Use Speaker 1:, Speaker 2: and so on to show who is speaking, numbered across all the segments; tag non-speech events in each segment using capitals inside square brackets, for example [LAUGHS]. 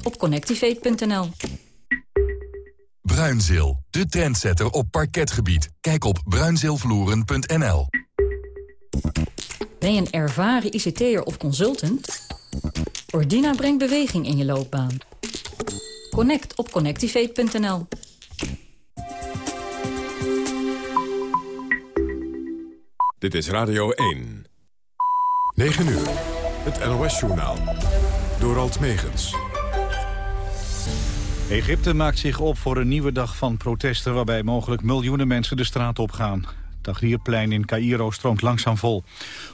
Speaker 1: Connect op connectivate.nl.
Speaker 2: Bruinzeel, de trendsetter op parketgebied. Kijk op bruinzeelvloeren.nl.
Speaker 1: Ben je een ervaren ICT'er of consultant? Ordina brengt beweging in je loopbaan. Connect op connectivate.nl.
Speaker 3: Dit is Radio 1. 9 uur. Het NOS-journaal. Door Alt Megens.
Speaker 4: Egypte maakt zich op voor een nieuwe dag van protesten... waarbij mogelijk miljoenen mensen de straat op gaan. Het Tahrirplein in Cairo stroomt langzaam vol.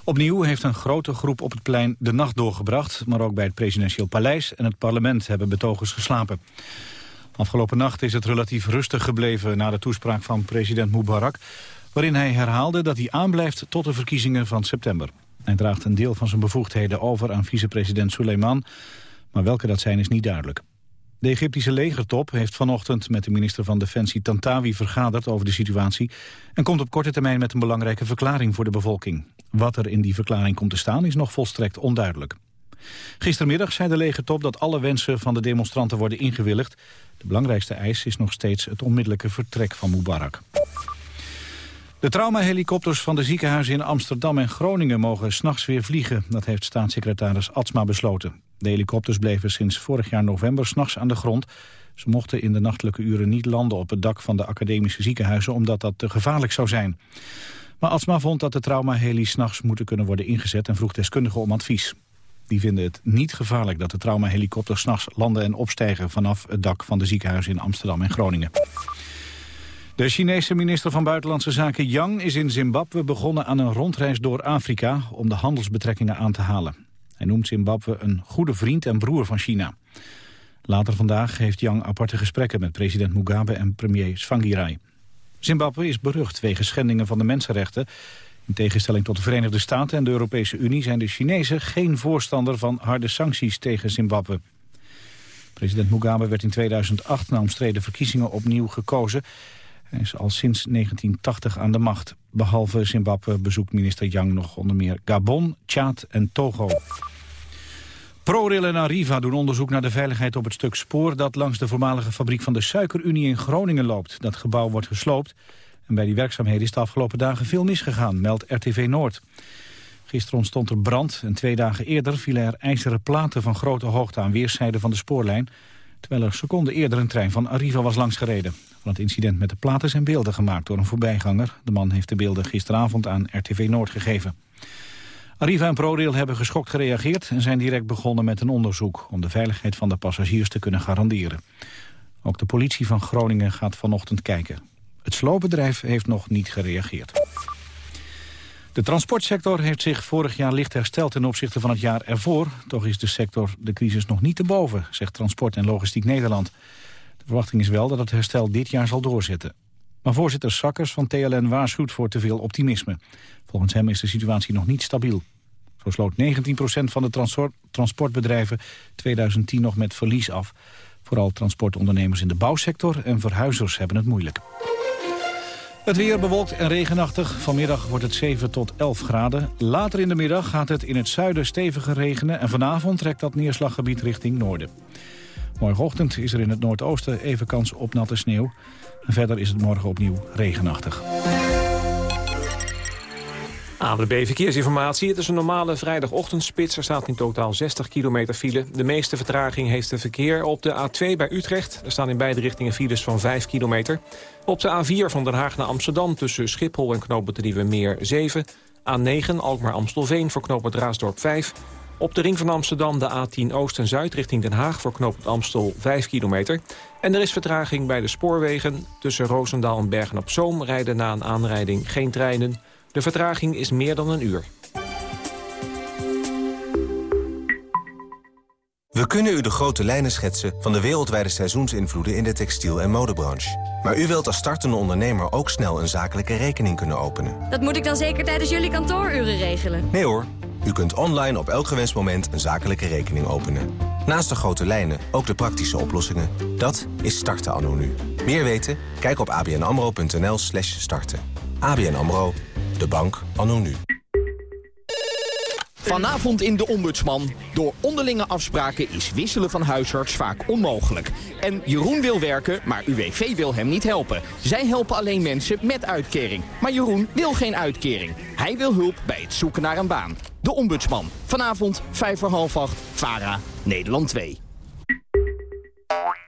Speaker 4: Opnieuw heeft een grote groep op het plein de nacht doorgebracht... maar ook bij het presidentieel paleis en het parlement hebben betogers geslapen. Afgelopen nacht is het relatief rustig gebleven... na de toespraak van president Mubarak... waarin hij herhaalde dat hij aanblijft tot de verkiezingen van september. Hij draagt een deel van zijn bevoegdheden over aan vicepresident Suleiman... maar welke dat zijn is niet duidelijk. De Egyptische legertop heeft vanochtend met de minister van Defensie Tantawi vergaderd over de situatie en komt op korte termijn met een belangrijke verklaring voor de bevolking. Wat er in die verklaring komt te staan is nog volstrekt onduidelijk. Gistermiddag zei de legertop dat alle wensen van de demonstranten worden ingewilligd. De belangrijkste eis is nog steeds het onmiddellijke vertrek van Mubarak. De traumahelikopters van de ziekenhuizen in Amsterdam en Groningen mogen s'nachts weer vliegen. Dat heeft staatssecretaris Atsma besloten. De helikopters bleven sinds vorig jaar november s'nachts aan de grond. Ze mochten in de nachtelijke uren niet landen op het dak van de academische ziekenhuizen... omdat dat te gevaarlijk zou zijn. Maar Atsma vond dat de traumaheli s'nachts moeten kunnen worden ingezet... en vroeg deskundigen om advies. Die vinden het niet gevaarlijk dat de traumahelikopters s'nachts landen en opstijgen... vanaf het dak van de ziekenhuizen in Amsterdam en Groningen. De Chinese minister van Buitenlandse Zaken Yang is in Zimbabwe begonnen aan een rondreis door Afrika om de handelsbetrekkingen aan te halen. Hij noemt Zimbabwe een goede vriend en broer van China. Later vandaag heeft Yang aparte gesprekken met president Mugabe en premier Tsvangirai. Zimbabwe is berucht wegens schendingen van de mensenrechten. In tegenstelling tot de Verenigde Staten en de Europese Unie zijn de Chinezen geen voorstander van harde sancties tegen Zimbabwe. President Mugabe werd in 2008 na omstreden verkiezingen opnieuw gekozen. Hij is al sinds 1980 aan de macht. Behalve Zimbabwe bezoekt minister Yang nog onder meer Gabon, Tjaad en Togo. ProRail en Arriva doen onderzoek naar de veiligheid op het stuk spoor... dat langs de voormalige fabriek van de Suikerunie in Groningen loopt. Dat gebouw wordt gesloopt. En bij die werkzaamheden is de afgelopen dagen veel misgegaan, meldt RTV Noord. Gisteren ontstond er brand en twee dagen eerder vielen er ijzeren platen van grote hoogte aan weerszijden van de spoorlijn terwijl er seconden eerder een trein van Arriva was langsgereden. Van het incident met de platen zijn beelden gemaakt door een voorbijganger. De man heeft de beelden gisteravond aan RTV Noord gegeven. Arriva en ProRail hebben geschokt gereageerd en zijn direct begonnen met een onderzoek... om de veiligheid van de passagiers te kunnen garanderen. Ook de politie van Groningen gaat vanochtend kijken. Het sloopbedrijf heeft nog niet gereageerd. De transportsector heeft zich vorig jaar licht hersteld ten opzichte van het jaar ervoor. Toch is de sector de crisis nog niet te boven, zegt Transport en Logistiek Nederland. De verwachting is wel dat het herstel dit jaar zal doorzetten. Maar voorzitter Sakkers van TLN waarschuwt voor te veel optimisme. Volgens hem is de situatie nog niet stabiel. Zo sloot 19% van de transportbedrijven 2010 nog met verlies af. Vooral transportondernemers in de bouwsector en verhuizers hebben het moeilijk. Het weer bewolkt en regenachtig. Vanmiddag wordt het 7 tot 11 graden. Later in de middag gaat het in het zuiden steviger regenen... en vanavond trekt dat neerslaggebied richting noorden. Morgenochtend is er in het noordoosten even kans op natte sneeuw. Verder is het morgen opnieuw regenachtig.
Speaker 5: ANWB Verkeersinformatie. Het is een normale vrijdagochtendspits. Er staat in totaal 60 kilometer file. De meeste vertraging heeft de verkeer op de A2 bij Utrecht. Er staan in beide richtingen files van 5 kilometer. Op de A4 van Den Haag naar Amsterdam tussen Schiphol en knooppunt Nieuwe Meer 7. A9 Alkmaar-Amstelveen voor knooppunt Raasdorp 5. Op de ring van Amsterdam de A10 Oost en Zuid richting Den Haag... voor knooppunt Amstel 5 kilometer. En er is vertraging bij de spoorwegen. Tussen Roosendaal en Bergen-op-Zoom rijden na een aanrijding geen treinen... De vertraging is meer dan een uur.
Speaker 6: We kunnen u de grote lijnen schetsen van de wereldwijde seizoensinvloeden in de textiel- en modebranche. Maar u wilt als startende ondernemer ook snel een zakelijke rekening kunnen openen.
Speaker 7: Dat moet ik dan zeker tijdens jullie kantooruren regelen?
Speaker 6: Nee hoor, u kunt online op elk gewenst moment een zakelijke rekening openen. Naast de grote lijnen ook de praktische oplossingen. Dat is starten anno nu. Meer weten? Kijk op abnamro.nl slash starten. ABN AMRO, de bank anno nu.
Speaker 8: Vanavond in De Ombudsman. Door onderlinge afspraken is wisselen van huisarts vaak onmogelijk. En Jeroen wil werken, maar UWV wil hem niet helpen. Zij helpen alleen mensen met uitkering. Maar Jeroen wil geen uitkering. Hij wil hulp bij het zoeken naar een baan. De Ombudsman. Vanavond, vijf voor half acht. VARA, Nederland 2.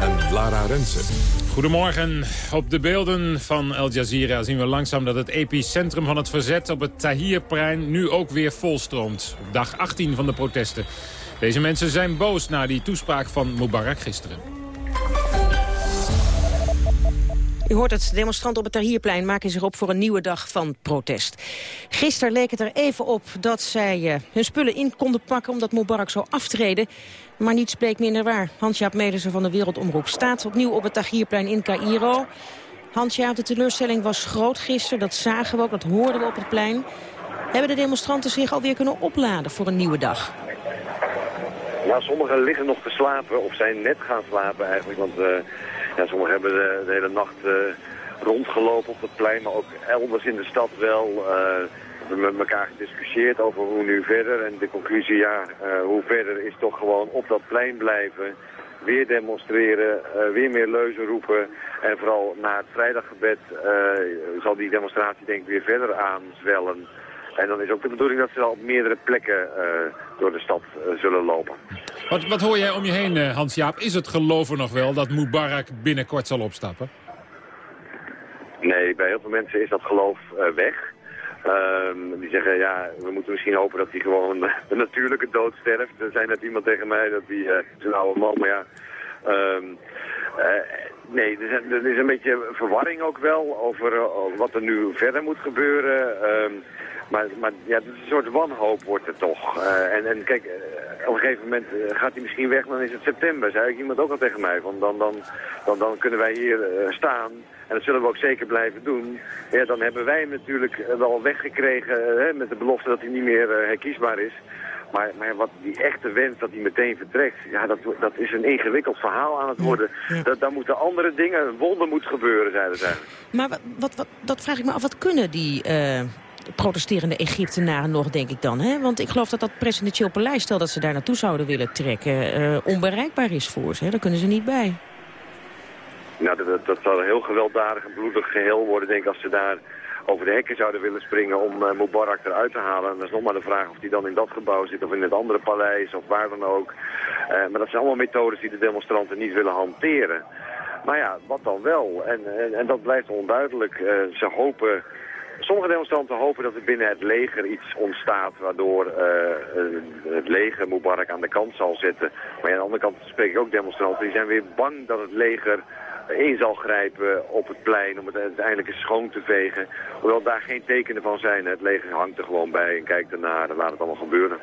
Speaker 3: en Lara Rensen.
Speaker 9: Goedemorgen. Op de beelden van Al Jazeera zien we langzaam dat het epicentrum van het verzet op het Tahrirplein nu ook weer volstroomt. Op dag 18 van de protesten. Deze mensen zijn boos na die toespraak van Mubarak gisteren.
Speaker 10: U hoort het, demonstranten op het Tahrirplein maken zich op voor een nieuwe dag van protest. Gisteren leek het er even op dat zij uh, hun spullen in konden pakken omdat Mubarak zou aftreden. Maar niets bleek minder waar. Hans-Jaap Medersen van de Wereldomroep staat opnieuw op het Tahrirplein in Cairo. Hans-Jaap, de teleurstelling was groot gisteren. Dat zagen we ook, dat hoorden we op het plein. Hebben de demonstranten zich alweer kunnen opladen voor een nieuwe dag?
Speaker 11: Ja, sommigen liggen nog te slapen of zijn net gaan slapen eigenlijk. Want uh, ja, sommigen hebben de, hele nacht uh, rondgelopen op het plein, maar ook elders in de stad wel. We hebben met elkaar gediscussieerd over hoe nu verder. En de conclusie, ja, uh, hoe verder is toch gewoon op dat plein blijven. Weer demonstreren, weer meer leuzen roepen. En vooral na het vrijdaggebed zal die demonstratie denk ik weer verder aanzwellen. En dan is ook de bedoeling dat ze al op meerdere plekken door de stad zullen lopen.
Speaker 9: Wat, wat hoor jij om je heen, Hans-Jaap? Is het geloven nog wel dat Mubarak binnenkort zal opstappen?
Speaker 11: Nee, bij heel veel mensen is dat geloof weg. Um, die zeggen, ja, we moeten misschien hopen dat hij gewoon de natuurlijke dood sterft. Er zei net iemand tegen mij dat hij, uh, is een oude man, maar ja... Um, uh, nee, er is, er is, een beetje verwarring ook wel over uh, wat er nu verder moet gebeuren. Um, maar, maar ja, het is een soort wanhoop wordt het toch. en, en kijk, op een gegeven moment gaat hij misschien weg, dan is het september. Zei ik iemand ook al tegen mij. Van dan, dan, dan, dan kunnen wij hier staan... En dat zullen we ook zeker blijven doen. Ja, dan hebben wij hem natuurlijk wel weggekregen hè, met de belofte dat hij niet meer uh, herkiesbaar is. Maar, maar wat die echte wens dat hij meteen vertrekt, ja, dat, dat is een ingewikkeld verhaal aan het worden. Ja. Dat, daar moeten andere dingen, een wonder moet gebeuren, zeiden zij.
Speaker 10: Maar wat, wat, dat vraag ik me af, wat kunnen die... Uh protesterende Egyptenaren nog, denk ik dan. Hè? Want ik geloof dat dat presidentieel paleis, stel dat ze daar naartoe zouden willen trekken... Uh, onbereikbaar is voor ze. Hè? Daar kunnen ze niet bij.
Speaker 11: Nou, dat, dat zal een heel gewelddadig en bloedig geheel worden, denk ik, als ze daar over de hekken zouden willen springen om uh, Mubarak eruit te halen. En dat is nog maar de vraag of die dan in dat gebouw zit of in het andere paleis of waar dan ook. Uh, maar dat zijn allemaal methodes die de demonstranten niet willen hanteren. Maar ja, wat dan wel? En, en, dat blijft onduidelijk. Ze hopen... Sommige demonstranten hopen dat er binnen het leger iets ontstaat waardoor uh, het leger Mubarak aan de kant zal zetten. Maar aan de andere kant spreek ik ook demonstranten die zijn weer bang dat het leger in zal grijpen op het plein om het uiteindelijk eens schoon te vegen. Hoewel daar geen tekenen van zijn. Het leger hangt er gewoon bij en kijkt ernaar en laat het allemaal gebeuren.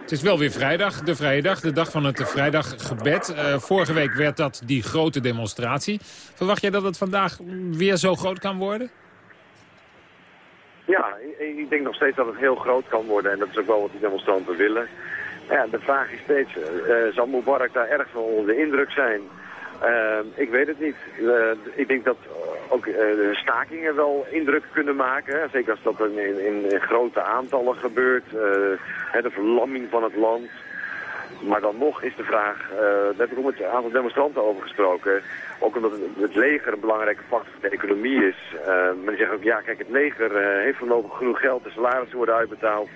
Speaker 9: Het is wel weer vrijdag, de vrijdag, de dag van het vrijdaggebed. Uh, vorige week werd dat die grote demonstratie. Verwacht jij dat het vandaag weer zo groot kan worden?
Speaker 11: Ja, ik denk nog steeds dat het heel groot kan worden. En dat is ook wel wat die demonstranten willen. Ja, de vraag is steeds, uh, zal Mubarak daar erg van onder de indruk zijn... Uh, ik weet het niet. Uh, ik denk dat ook uh, de stakingen wel indruk kunnen maken. Hè? Zeker als dat in, in, in, grote aantallen gebeurt. De verlamming van het land. Maar dan nog is de vraag, daar heb ik ook met een aantal demonstranten over gesproken. Ook omdat het, leger een belangrijke factor voor de economie is. maar die zeggen ook, ja kijk, het leger heeft voorlopig genoeg geld, de salarissen worden uitbetaald.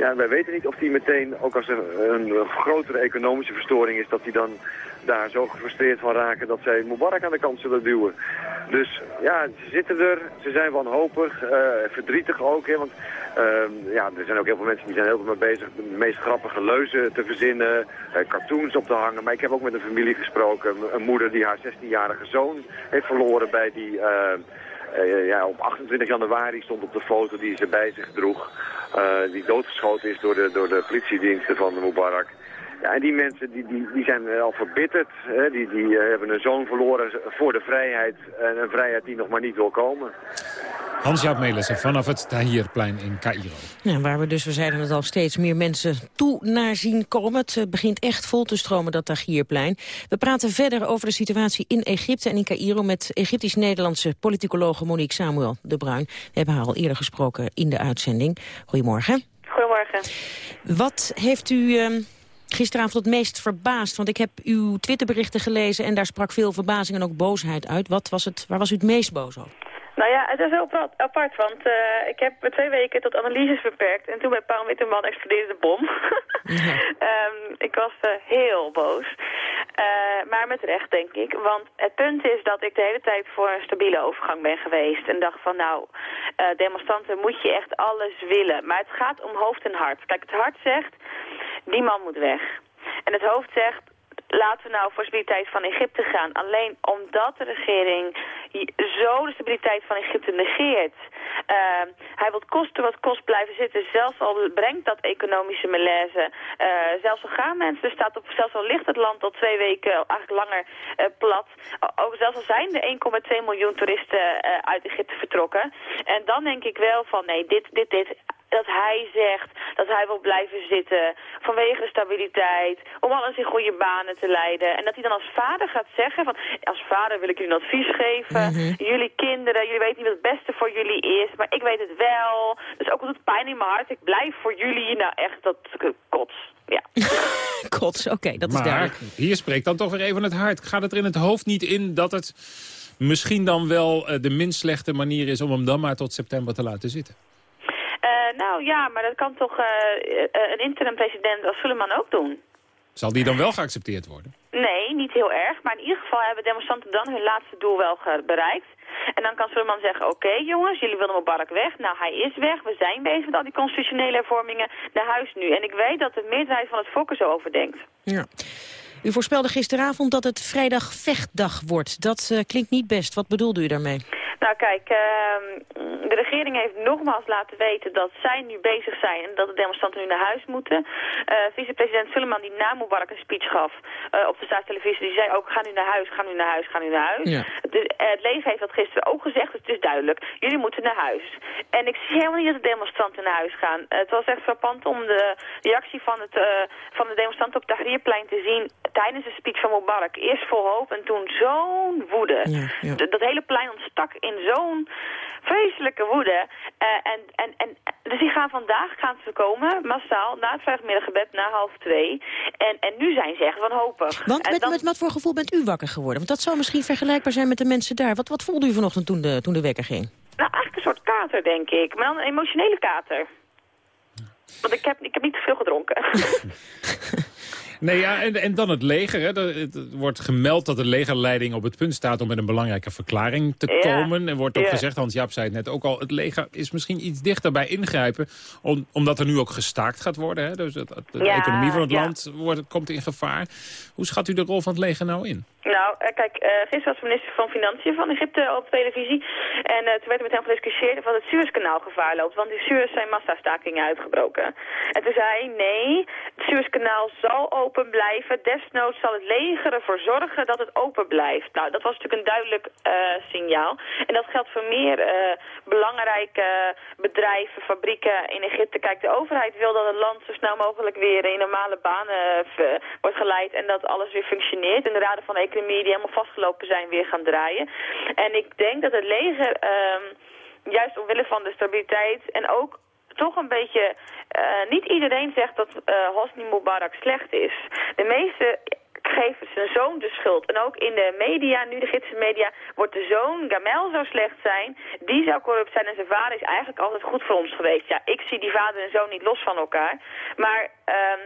Speaker 11: Ja, wij weten niet of die meteen, ook als er een grotere economische verstoring is, dat die dan daar zo gefrustreerd van raken dat zij Mubarak aan de kant zullen duwen. Dus ja, ze zitten er, ze zijn wanhopig, uh, verdrietig ook. Hè, want uh, ja, er zijn ook heel veel mensen die zijn heel veel mee bezig de meest grappige leuzen te verzinnen, uh, cartoons op te hangen. Maar ik heb ook met een familie gesproken, een moeder die haar 16-jarige zoon heeft verloren bij die... Uh, ja, op 28 januari stond op de foto die ze bij zich droeg. Uh, die doodgeschoten is door de, door de politiediensten van Mubarak. Ja, en die mensen die, die, die zijn al verbitterd. Hè? Die, die hebben een zoon verloren voor de vrijheid. En een vrijheid die nog maar niet wil komen.
Speaker 9: Hans-Jaap Melissen vanaf het Tahirplein in Cairo.
Speaker 10: Ja, waar we dus, we zeiden het al, steeds meer mensen toe naar zien komen. Het begint echt vol te stromen, dat Tahirplein. We praten verder over de situatie in Egypte en in Cairo... met Egyptisch-Nederlandse politicologe Monique Samuel de Bruin. We hebben haar al eerder gesproken in de uitzending. Goedemorgen.
Speaker 12: Goedemorgen.
Speaker 10: Wat heeft u... Uh, gisteravond het meest verbaasd? Want ik heb uw Twitterberichten gelezen en daar sprak veel verbazing en ook boosheid uit. Wat was het, waar was u het meest boos over?
Speaker 12: Nou ja, het is heel apart, want uh, ik heb me twee weken tot analyses beperkt. En toen bij Paul Witteman explodeerde de bom. [LAUGHS] um, ik was uh, heel boos. Uh, maar met recht, denk ik. Want het punt is dat ik de hele tijd voor een stabiele overgang ben geweest. En dacht van, nou, demonstranten moet je echt alles willen. Maar het gaat om hoofd en hart. Kijk, het hart zegt, die man moet weg. En het hoofd zegt, laten we nou voor stabiliteit van Egypte gaan. Alleen omdat de regering zo de stabiliteit van Egypte negeert. Uh, hij wil kosten wat kost blijven zitten. Zelfs al brengt dat economische malaise. Uh, zelfs al gaan mensen, er staat op, zelfs al ligt het land al twee weken eigenlijk langer uh, plat. Ook zelfs al zijn er 1,2 miljoen toeristen uit Egypte vertrokken. En dan denk ik wel van nee, dit, dit, dit dat hij zegt dat hij wil blijven zitten vanwege de stabiliteit, om alles in goede banen te leiden. En dat hij dan als vader gaat zeggen van, als vader wil ik jullie een advies geven, mhm. jullie kinderen, jullie weten niet wat het beste voor jullie is, maar ik weet het wel. Dus ook al doet pijn in mijn hart, ik blijf voor jullie, nou echt, dat kots. Ja. [LAUGHS]
Speaker 10: kots, oké, dat is duidelijk.
Speaker 9: hier spreekt dan toch weer even het hart. Gaat het er in het hoofd niet in dat het misschien dan wel eh, de minst slechte manier is om hem dan maar tot september te laten zitten?
Speaker 12: Uh, nou ja, maar dat kan toch uh, een interim-president als Suleiman ook doen.
Speaker 9: Zal die dan wel geaccepteerd worden?
Speaker 12: Nee, niet heel erg. Maar in ieder geval hebben demonstranten dan hun laatste doel wel bereikt. En dan kan Suleiman zeggen, oké jongens, jullie willen Mubarak weg. Nou, hij is weg. We zijn bezig met al die constitutionele hervormingen naar huis nu. En ik weet dat de meerderheid van het volk er zo over denkt.
Speaker 10: Ja. U voorspelde gisteravond dat het vrijdag vechtdag wordt. Dat uh, klinkt niet best. Wat bedoelde u daarmee?
Speaker 12: Nou kijk, uh, de regering heeft nogmaals laten weten dat zij nu bezig zijn en dat de demonstranten nu naar huis moeten. Uh, Vicepresident Suleiman die na Mubarak een speech gaf uh, op de staatstelevisie, die zei ook ga nu naar huis, ga nu naar huis, ga nu naar huis. Ja. Dus, het leger heeft dat gisteren ook gezegd, dus het is duidelijk. Jullie moeten naar huis. En ik zie helemaal niet dat de demonstranten naar huis gaan. het was echt frappant om de reactie van, het, van de demonstranten op het Tahrirplein te zien tijdens de speech van Mubarak. Eerst vol hoop en toen zo'n woede. Ja, Dat hele plein ontstak in zo'n vreselijke woede. Uh, en, en, en, dus die gaan vandaag gaan ze komen, massaal, na het vrijdagmiddaggebed, na half twee. En, en nu zijn ze echt wanhopig.
Speaker 10: Want met, met wat voor gevoel bent u wakker geworden? Want dat zou misschien vergelijkbaar zijn met de mensen daar. Wat, wat voelde u vanochtend toen de, toen de wekker ging?
Speaker 12: Nou, eigenlijk een soort kater, denk ik. Maar dan een emotionele kater. Want ik heb, ik heb niet te veel gedronken. [LAUGHS]
Speaker 9: Nee, ja, en, en dan het leger. Hè. Er, wordt gemeld dat de legerleiding op het punt staat... om met een belangrijke verklaring te komen. En wordt ook gezegd, Hans-Jaap zei het net ook al... het leger is misschien iets dichter bij ingrijpen... Om, omdat er nu ook gestaakt gaat worden. Hè. Dus het, de economie van het land wordt, komt in gevaar. Hoe schat u de rol van het leger nou in?
Speaker 12: Nou, eh, kijk, uh, gisteren was minister van Financiën van Egypte op televisie. En uh, toen werd er met hem gediscussieerd of het Suezkanaal gevaar loopt. Want in Suez zijn massastakingen uitgebroken. En toen zei hij, nee, het Suezkanaal zal open blijven. Desnoods zal het leger ervoor zorgen dat het open blijft. Nou, dat was natuurlijk een duidelijk signaal. En dat geldt voor meer belangrijke bedrijven, fabrieken in Egypte. Kijk, de overheid wil dat het land zo snel mogelijk weer in normale banen wordt geleid. En dat alles weer functioneert. En de raden van economie die helemaal vastgelopen zijn weer gaan draaien. En ik denk dat het leger, um, juist omwille van de stabiliteit en ook toch een beetje... Uh, niet iedereen zegt dat uh, Hosni Mubarak slecht is. De meeste geeft zijn zoon de schuld. En ook in de media, nu de gidse media, wordt de zoon Gamel zo slecht zijn. Die zou corrupt zijn en zijn vader is eigenlijk altijd goed voor ons geweest. Ja, ik zie die vader en zoon niet los van elkaar. Maar um,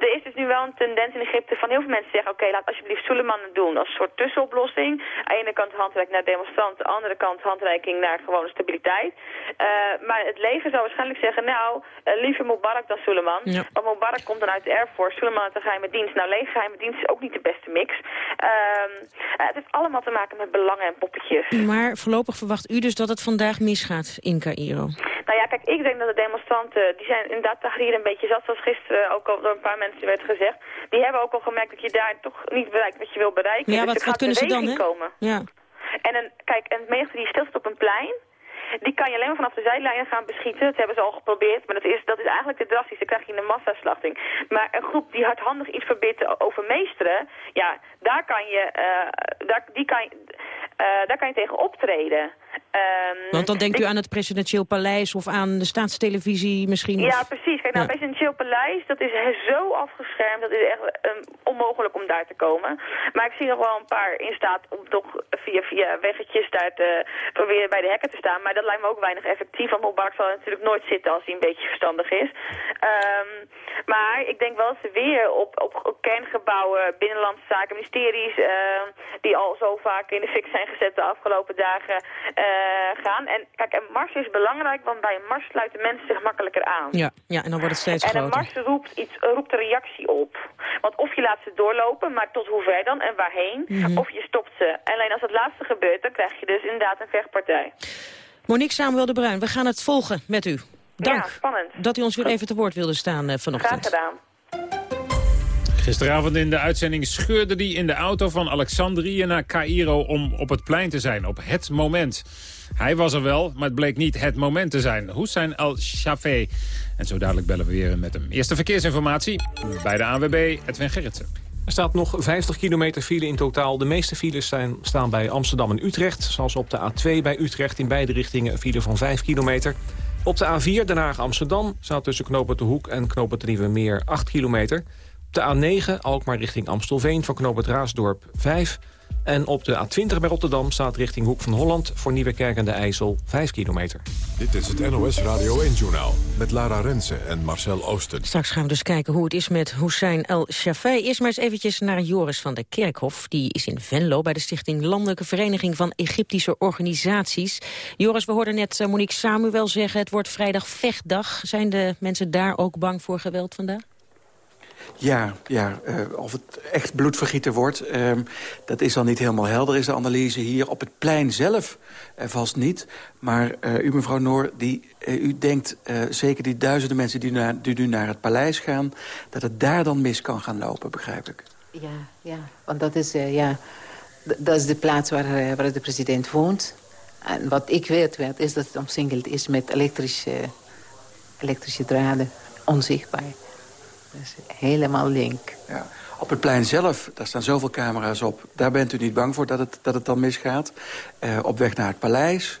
Speaker 12: er is dus nu wel een tendens in Egypte van heel veel mensen zeggen... oké, laat alsjeblieft Suleiman het doen als een soort tussenoplossing. Aan de ene kant handreiking naar demonstranten, aan de andere kant handreiking naar gewone stabiliteit. Uh, maar het leger zou waarschijnlijk zeggen, nou, uh, liever Mubarak dan Suleiman. Ja. Want Mubarak komt dan uit de Air Force, Suleiman uit de geheime dienst. Nou, leger geheime dienst is ook niet de beste mix. Um, het heeft allemaal te maken met belangen en poppetjes.
Speaker 10: Maar voorlopig verwacht u dus dat het vandaag misgaat in Cairo?
Speaker 12: Nou ja, kijk, ik denk dat de demonstranten, die zijn inderdaad hier een beetje zat, zoals gisteren ook al door een paar mensen werd gezegd. Die hebben ook al gemerkt dat je daar toch niet bereikt wat je wil bereiken.
Speaker 10: Ja,
Speaker 12: dus
Speaker 10: wat, wat kunnen ze dan, hè?
Speaker 12: komen.
Speaker 10: Ja.
Speaker 12: En een, kijk, een menigte die stilstaat op een plein, die kan je alleen maar vanaf de zijlijnen gaan beschieten. Dat hebben ze al geprobeerd, maar dat is, dat is eigenlijk te drastisch. Dan krijg je een massaslachting. Maar een groep die hardhandig iets probeert te overmeesteren, ja, daar kan je, eh, daar, die kan, eh, daar kan je tegen optreden. Ehm,
Speaker 10: Want dan denkt u aan het presidentieel paleis of aan de staatstelevisie misschien?
Speaker 12: Ja,
Speaker 10: of-
Speaker 12: precies. Kijk, nou,
Speaker 10: Ja.
Speaker 12: presidentieel paleis, dat is zo afgeschermd. Dat is echt ehm, onmogelijk om daar te komen. Maar ik zie nog wel een paar in staat om toch via, via weggetjes daar te proberen bij de hekken te staan. Maar dat lijkt me ook weinig effectief. Want Mubarak zal natuurlijk nooit zitten als hij een beetje verstandig is. Ehm, maar ik denk wel dat ze weer op, op, op kerngebouwen, binnenlandse zaken, ministeries... die al zo vaak in de fik zijn gezet de afgelopen dagen gaan. En kijk, een mars is belangrijk, want bij een mars sluiten mensen zich makkelijker aan.
Speaker 10: Ja, ja, en dan wordt het steeds
Speaker 12: En een
Speaker 10: groter.
Speaker 12: mars roept, iets, roept een reactie op. Want of je laat ze doorlopen, maar tot hoe ver dan en waarheen,
Speaker 10: Mhm.
Speaker 12: of je stopt ze. En alleen als het laatste gebeurt, dan krijg je dus inderdaad een vechtpartij.
Speaker 10: Monique Samuel de Bruin, we gaan het volgen met u. Dank
Speaker 12: Ja, spannend.
Speaker 10: dat u ons weer even te woord wilde staan eh,
Speaker 12: Graag
Speaker 10: vanochtend.
Speaker 12: gedaan.
Speaker 9: Gisteravond in de uitzending scheurde hij in de auto van Alexandrië naar Cairo om op het plein te zijn, op het moment. Hij was er wel, maar het bleek niet het moment te zijn. Hussein al-Shafé. En zo dadelijk bellen we weer met hem. Eerste verkeersinformatie bij de ANWB, Edwin Gerritsen.
Speaker 5: Er staat nog 50 kilometer file in totaal. De meeste files zijn, staan bij Amsterdam en Utrecht. Zoals op de A2 bij Utrecht in beide richtingen een file van 5 kilometer. Op de A4 Den Haag-Amsterdam staat tussen Knopen de Hoek en Knopen Nieuwe Meer 8 kilometer. Op de A9 Alkmaar richting Amstelveen van Knopen Raasdorp 5. En op de A20 bij Rotterdam staat richting Hoek van Holland... voor Nieuwekerk en de IJssel 5 kilometer.
Speaker 3: Dit is het NOS Radio 1-journaal met Lara Rensen en Marcel Oosten.
Speaker 10: Straks gaan we dus kijken hoe het is met Hussein El Shafei. Eerst maar eens eventjes naar Joris van der Kerkhof. Die is in Venlo bij de Stichting Landelijke Vereniging van Egyptische Organisaties. Joris, we hoorden net eh, Monique Samuel zeggen... het wordt vrijdag vechtdag. Zijn de mensen daar ook bang voor geweld vandaag?
Speaker 13: Ja, ja eh, of het echt bloedvergieten wordt, ehm, dat is dan niet helemaal helder, is de analyse hier. Op het plein zelf eh, vast niet. Maar eh, u, mevrouw Noor, die, u denkt zeker die duizenden mensen die, die nu naar het paleis gaan... dat het daar dan mis kan gaan lopen, begrijp ik.
Speaker 14: Ja, ja, want dat is, ja, dat is de plaats waar, waar de president woont. En wat ik weet, weet is dat het omsingeld is met elektrische, elektrische draden. Onzichtbaar. Dus helemaal link.
Speaker 13: Ja. Op het plein zelf, daar staan zoveel camera's op. Daar bent u niet bang voor dat het, dat het dan misgaat. Eh, op weg naar het paleis.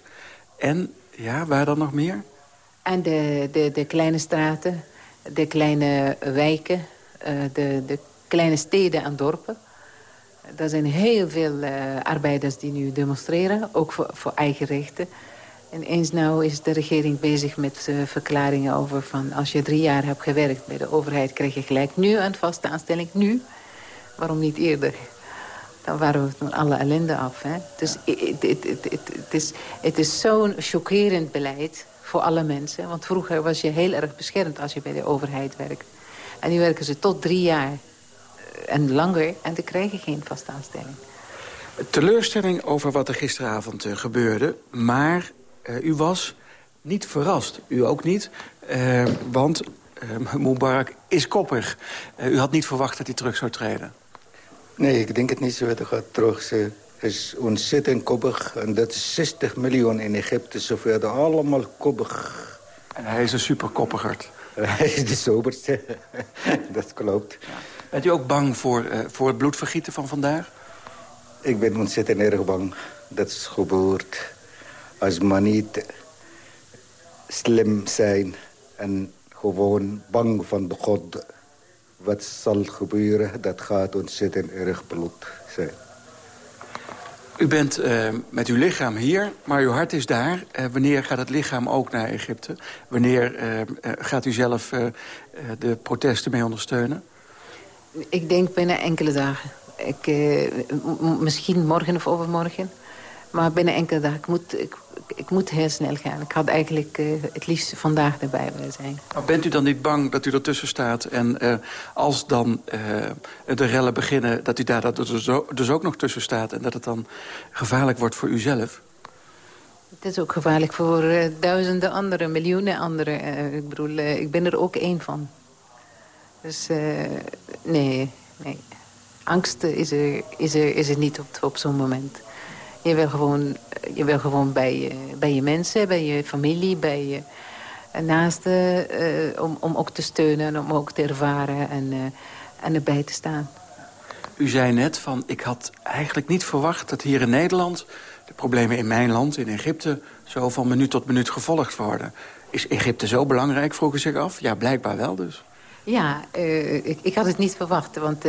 Speaker 13: En, ja, waar dan nog meer?
Speaker 14: En de, de, de kleine straten, de kleine wijken, eh, de, de kleine steden en dorpen. Er zijn heel veel eh, arbeiders die nu demonstreren, ook voor, voor eigen rechten. En eens nou is de regering bezig met eh, verklaringen over van... als je drie jaar hebt gewerkt bij de overheid... krijg je gelijk nu een vaste aanstelling. Nu? Waarom niet eerder? Dan waren we van alle ellende af. Hè? Dus het, is, is zo'n chockerend beleid voor alle mensen. Want vroeger was je heel erg beschermd als je bij de overheid werkt. En nu werken ze tot drie jaar eh, en langer... en dan krijg je geen vaste aanstelling.
Speaker 13: Teleurstelling over wat er gisteravond eh, gebeurde. Maar u was niet verrast. U ook niet. eh, want eh, [LAUGHS] Mubarak is koppig. Eh, u had niet verwacht dat hij terug zou treden.
Speaker 15: Nee, ik denk het niet zo. Het gaat terug. Ze is ontzettend koppig. En dat is 60 miljoen in Egypte. Ze werden allemaal koppig.
Speaker 13: En hij is een superkoppigerd. [LAUGHS]
Speaker 15: Hij is de soberste. [LAUGHS] dat klopt.
Speaker 13: Bent u ook bang voor, eh, voor het bloedvergieten van vandaag?
Speaker 15: Ik ben ontzettend erg bang. Dat is gebeurd. Als man niet slim zijn en gewoon bang van de God. Wat zal gebeuren, dat gaat ontzettend erg bloed zijn.
Speaker 13: U bent eh, met uw lichaam hier, maar uw hart is daar. Eh, wanneer gaat het lichaam ook naar Egypte? Wanneer eh, gaat u zelf eh, eh, de protesten mee ondersteunen?
Speaker 14: Ik denk binnen enkele dagen. Ik, eh, misschien morgen of overmorgen. Maar binnen enkele dagen. Ik moet, ik, ik moet heel snel gaan. Ik had eigenlijk eh, het liefst vandaag erbij willen zijn.
Speaker 13: Maar bent u dan niet bang dat u ertussen staat... en eh, als dan eh, de rellen beginnen, dat u daar dat dus, ook, dus ook nog tussen staat... en dat het dan gevaarlijk wordt voor uzelf?
Speaker 14: Het is ook gevaarlijk voor duizenden anderen, miljoenen anderen. Ik bedoel, ik ben er ook één van. Dus nee, nee. Angst is er, is er, is er niet op, op zo'n moment. Je wil gewoon, je wil gewoon bij, je, bij je mensen, bij je familie, bij je naasten... om, om ook te steunen, om ook te ervaren en, en erbij te staan.
Speaker 13: U zei net van, ik had eigenlijk niet verwacht dat hier in Nederland... de problemen in mijn land, in Egypte, zo van minuut tot minuut gevolgd worden. Is Egypte zo belangrijk, vroeg u zich af? Ja, blijkbaar wel dus.
Speaker 14: Ja, uh, ik, ik, had het niet verwacht, want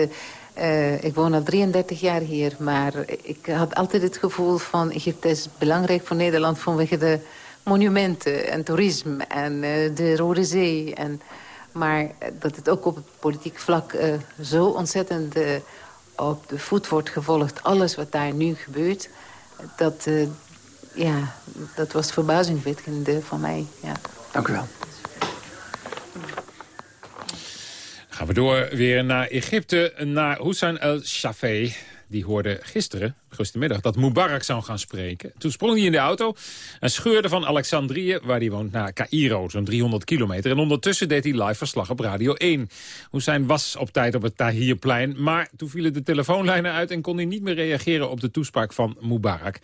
Speaker 14: uh, ik woon al 33 jaar hier. Maar ik had altijd het gevoel van Egypte is belangrijk voor Nederland... vanwege de monumenten en toerisme en de Rode Zee. En, maar dat het ook op het politiek vlak zo ontzettend op de voet wordt gevolgd. Alles wat daar nu gebeurt, dat, ja, dat was verbazingwekkend van mij. Ja.
Speaker 13: Dank u wel.
Speaker 9: Door weer naar Egypte, naar Hussein el-Shafei die hoorde gisteren, gistermiddag, dat Mubarak zou gaan spreken. Toen sprong hij in de auto en scheurde van Alexandrië, waar hij woont, naar Cairo, zo'n 300 kilometer. En ondertussen deed hij live verslag op Radio 1. Hussein was op tijd op het Tahrirplein, maar toen vielen de telefoonlijnen uit... en kon hij niet meer reageren op de toespraak van Mubarak.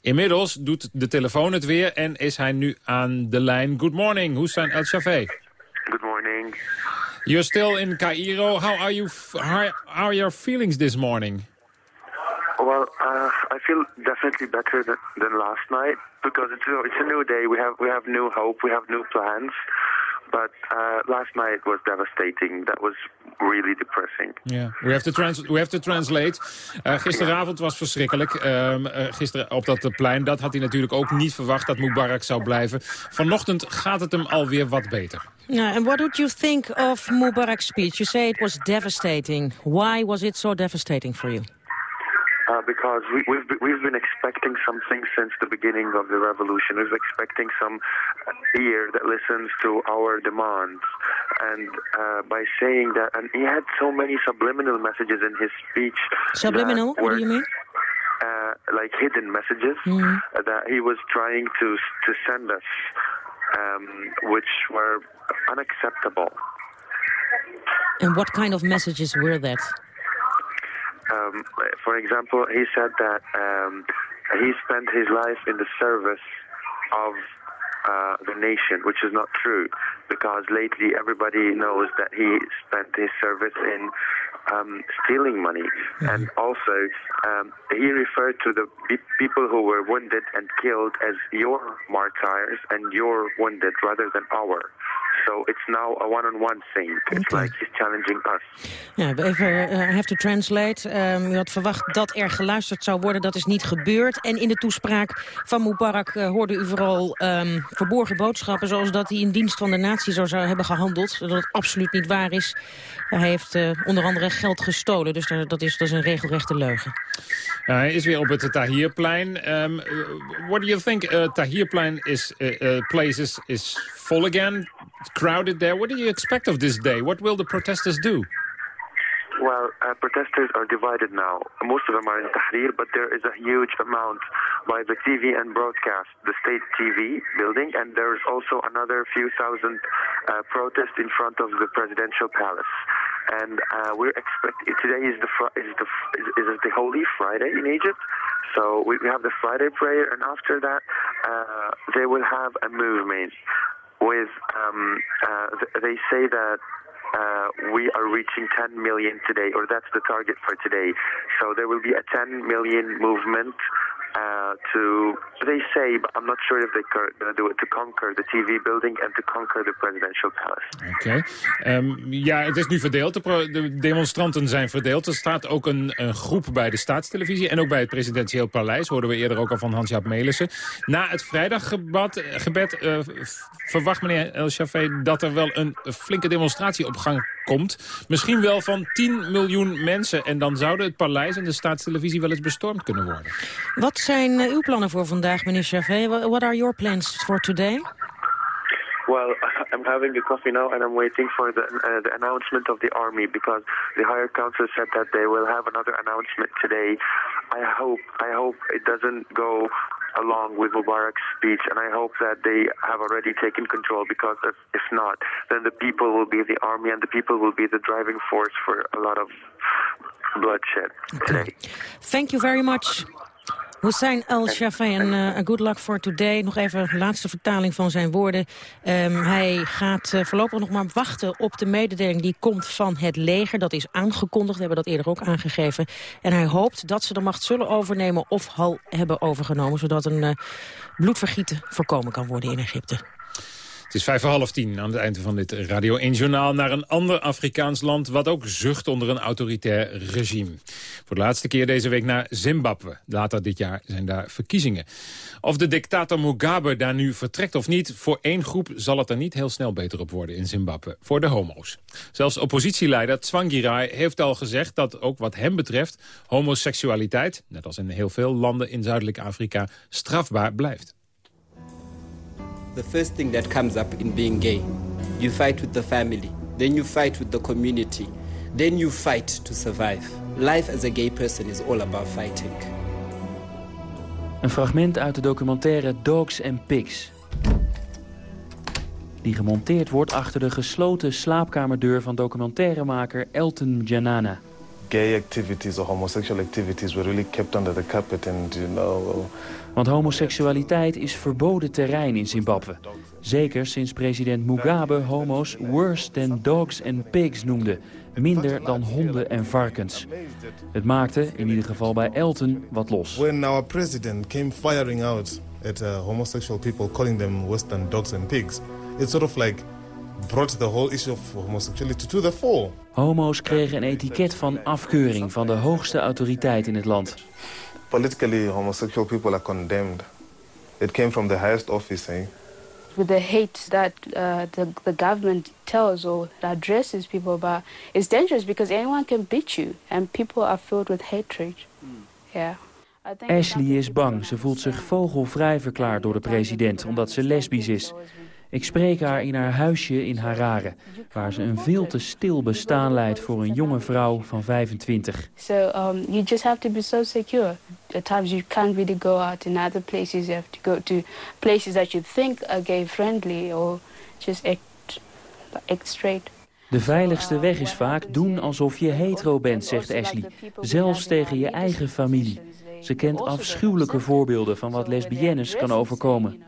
Speaker 9: Inmiddels doet de telefoon het weer en is hij nu aan de lijn. Good morning, Hussein El-Shafei.
Speaker 16: Good morning.
Speaker 9: You're still in Cairo. How are you? How are your feelings this morning?
Speaker 16: Well, uh, I feel definitely better than, than last night because it's a, it's a new day. We have we have new hope. We have new plans. But uh, last night was devastating. That was really depressing.
Speaker 9: Yeah, we have to trans we have to translate. Uh, gisteravond was verschrikkelijk. Um, uh, gisteren op dat plein, dat had hij natuurlijk ook niet verwacht dat Mubarak zou blijven. Vanochtend gaat het hem alweer wat beter.
Speaker 10: Yeah, and what did you think of Mubarak's speech? You say it was devastating. Why was it so devastating for you?
Speaker 16: Uh, because we, we've we've been expecting something since the beginning of the revolution. We've expecting some ear that listens to our demands, and uh, by saying that, and he had so many subliminal messages in his speech.
Speaker 10: Subliminal? What do you mean?
Speaker 16: Uh, like hidden messages
Speaker 10: mm.
Speaker 16: that he was trying to to send us, um, which were unacceptable.
Speaker 10: And what kind of messages were that?
Speaker 16: Um, for example, he said that um, he spent his life in the service of uh, the nation, which is not true, because lately everybody knows that he spent his service in um, stealing money. Mm-hmm. And also, um, he referred to the people who were wounded and killed as your martyrs and your wounded rather than our. So it's now a one-on-one thing. It's like he's challenging us.
Speaker 10: Ja, even, uh, I have to translate. Um, u had verwacht dat er geluisterd zou worden. Dat is niet gebeurd. En in de toespraak van Mubarak uh, hoorde u vooral um, verborgen boodschappen... zoals dat hij in dienst van de natie zou, zou hebben gehandeld. Dat het absoluut niet waar is. Hij heeft uh, onder andere geld gestolen. Dus daar, dat, is, dat is een regelrechte leugen.
Speaker 9: Uh, hij is weer op het Tahrirplein. Um, what do you think? Uh, Tahrirplein is, uh, places is full again, crowded there. What do you expect of this day? What will the protesters do?
Speaker 16: Well, uh, protesters are divided now. Most of them are in Tahrir, but there is a huge amount by the TV and broadcast, the state TV building, and there's also another few thousand uh, protests in front of the presidential palace. And uh, we're expecting today is the is the is, is the Holy Friday in Egypt, so we have the Friday prayer, and after that, uh, they will have a movement with um, uh, they say that uh, we are reaching 10 million today, or that's the target for today. So there will be a 10 million movement uh, to, they say, but I'm not sure if they're going to do it, to conquer the TV building and to conquer the presidential palace.
Speaker 9: Oké. Okay. Um, ja, het is nu verdeeld. De, de, demonstranten zijn verdeeld. Er staat ook een, een, groep bij de staatstelevisie en ook bij het presidentieel paleis. Hoorden we eerder ook al van Hans-Jaap Melissen. Na het vrijdaggebed uh, verwacht meneer El Chafé dat er wel een flinke demonstratie op gang komt. Misschien wel van 10 miljoen mensen. En dan zouden het paleis en de staatstelevisie wel eens bestormd kunnen worden.
Speaker 10: Wat zijn uh, uw plannen voor vandaag, meneer Chavé? What are your plans for today?
Speaker 16: Well, [LAUGHS] I'm having a coffee now and I'm waiting for the, uh, the announcement of the army because the higher council said that they will have another announcement today. I hope I hope it doesn't go along with Mubarak's speech, and I hope that they have already taken control because if, if not, then the people will be the army and the people will be the driving force for a lot of bloodshed today.
Speaker 10: Thank you very much. Hussein El Shafei en uh, good luck for today. Nog even de laatste vertaling van zijn woorden. Um, hij gaat uh, voorlopig nog maar wachten op de mededeling die komt van het leger. Dat is aangekondigd, we hebben dat eerder ook aangegeven. En hij hoopt dat ze de macht zullen overnemen of al hebben overgenomen... zodat een uh, bloedvergieten voorkomen kan worden in Egypte.
Speaker 9: Het is vijf voor half tien aan het einde van dit Radio 1-journaal... naar een ander Afrikaans land wat ook zucht onder een autoritair regime. Voor de laatste keer deze week naar Zimbabwe. Later dit jaar zijn daar verkiezingen. Of de dictator Mugabe daar nu vertrekt of niet... voor één groep zal het er niet heel snel beter op worden in Zimbabwe. Voor de homo's. Zelfs oppositieleider Tsvangirai heeft al gezegd... dat ook wat hem betreft homoseksualiteit... net als in heel veel landen in Zuidelijk Afrika... strafbaar blijft.
Speaker 17: The first thing that comes up in being gay. You fight with the family, then you fight with the community, then you fight to survive. Life as a gay person is all about fighting.
Speaker 18: Een fragment uit de documentaire Dogs and Pigs. Die gemonteerd wordt achter de gesloten slaapkamerdeur van documentairemaker Elton Janana.
Speaker 19: Gay activities or homosexual activities were really kept under the carpet and you know
Speaker 18: want homoseksualiteit is verboden terrein in Zimbabwe. Zeker sinds president Mugabe homo's worse than dogs and pigs noemde. Minder dan honden en varkens. Het maakte, in ieder geval bij Elton, wat los.
Speaker 19: When our president came firing out at uh, homosexual people, calling them worse than dogs and pigs, it sort of like brought the whole issue of homosexuality to the fore.
Speaker 18: Homo's kregen een etiket van afkeuring van de hoogste autoriteit in het land
Speaker 19: politically homosexual people are condemned. It came from the highest office, eh?
Speaker 20: With the hate that uh, the, the government tells or addresses people about, it's dangerous because anyone can beat you and people are filled with hatred. Yeah.
Speaker 18: Ashley is bang. Ze voelt zich vogelvrij verklaard door de president omdat ze lesbisch is. Ik spreek haar in haar huisje in Harare, waar ze een veel te stil bestaan leidt voor een jonge vrouw van 25.
Speaker 20: So um, you just have to be so secure. At times you can't really go out in other places. You have to go to places that you think are gay friendly or just act, act straight.
Speaker 18: De veiligste weg is vaak doen alsof je hetero bent, zegt Ashley. Zelfs tegen je eigen familie. Ze kent afschuwelijke voorbeelden van wat lesbiennes kan overkomen.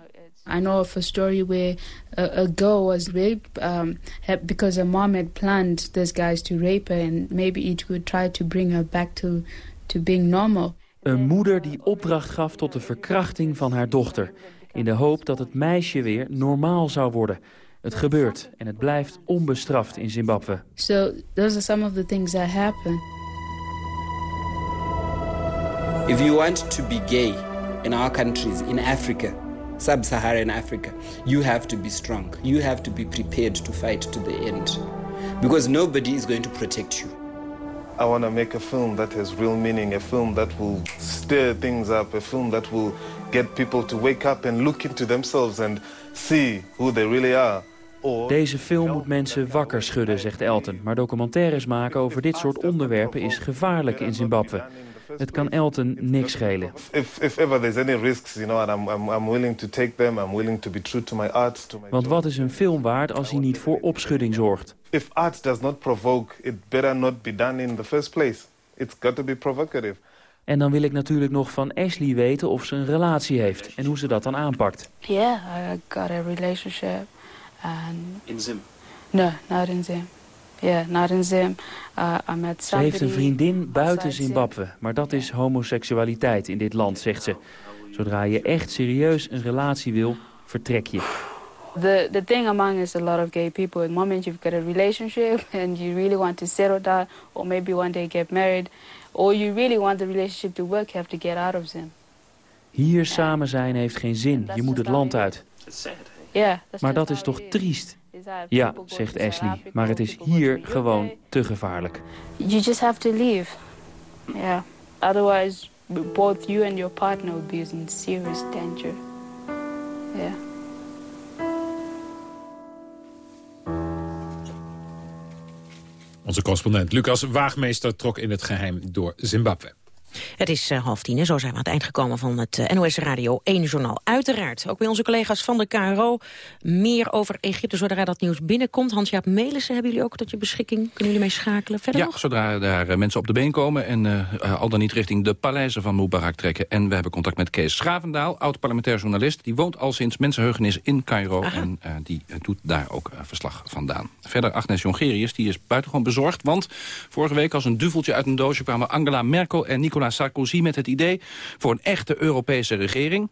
Speaker 20: I know of a story where a, a girl was raped um, because her mom had planned these guys to rape her and maybe it would try to bring her back to, to being normal.
Speaker 18: Een moeder die opdracht gaf tot de verkrachting van haar dochter. In de hoop dat het meisje weer normaal zou worden. Het gebeurt en het blijft onbestraft in Zimbabwe.
Speaker 20: So those are some of the things that happen.
Speaker 17: If you want to be gay in our countries, in Africa, sub-Saharan Africa, you have to be strong. You have to be prepared to fight to the end. Because nobody is going to protect you.
Speaker 19: I want to make a film that has real meaning, a film that will stir things up, a film that will get people to wake up and look into themselves and see who they really are.
Speaker 18: Deze film moet mensen wakker schudden, zegt Elton. Maar documentaires maken over dit soort onderwerpen is gevaarlijk in Zimbabwe. Het kan Elton niks schelen. Want wat is een film waard als hij niet voor opschudding zorgt?
Speaker 19: If art does not provoke, it better not be done in the first place. It's got to be provocative.
Speaker 18: En dan wil ik natuurlijk nog van Ashley weten of ze een relatie heeft en hoe ze dat dan aanpakt.
Speaker 20: Yeah, I got a relationship. And...
Speaker 17: In Zim?
Speaker 20: No, not in Zim. Met
Speaker 18: ze heeft een vriendin buiten Zimbabwe, maar dat is homoseksualiteit in dit land, zegt ze. Zodra je echt serieus een relatie wil, vertrek je.
Speaker 20: The, the thing among is a lot of gay people, the moment you've got a relationship [LAUGHS] and you really want to settle down, or maybe one day get married, or you really want the relationship to work, you have to get out of Zim.
Speaker 18: Hier samen zijn heeft geen zin, je moet het land uit. Maar dat is toch triest? Ja, zegt Ashley, maar het is hier gewoon te gevaarlijk.
Speaker 20: You just have to leave. Yeah. Otherwise, both you and your partner will be in serious danger. Yeah.
Speaker 9: Onze correspondent Lucas Waagmeester trok in het geheim door Zimbabwe.
Speaker 10: Het is uh, half tien en zo zijn we aan het eind gekomen van het uh, NOS Radio 1 Journaal. Uiteraard, ook bij onze collega's van de KRO. Meer over Egypte zodra dat nieuws binnenkomt. Hans-Jaap Melissen hebben jullie ook tot je beschikking. Kunnen jullie mee schakelen? Verder
Speaker 21: ja,
Speaker 10: nog?
Speaker 21: zodra daar uh, mensen op de been komen en al dan niet richting de paleizen van Mubarak trekken. En we hebben contact met Kees Schavendaal, oud-parlementair journalist. Die woont al sinds mensenheugenis in Cairo Aha. en die doet daar ook verslag vandaan. Verder Agnes Jongerius, die is buitengewoon bezorgd. Want vorige week als een duveltje uit een doosje kwamen Angela Merkel en Nicolas Sarkozy met het idee voor een echte Europese regering.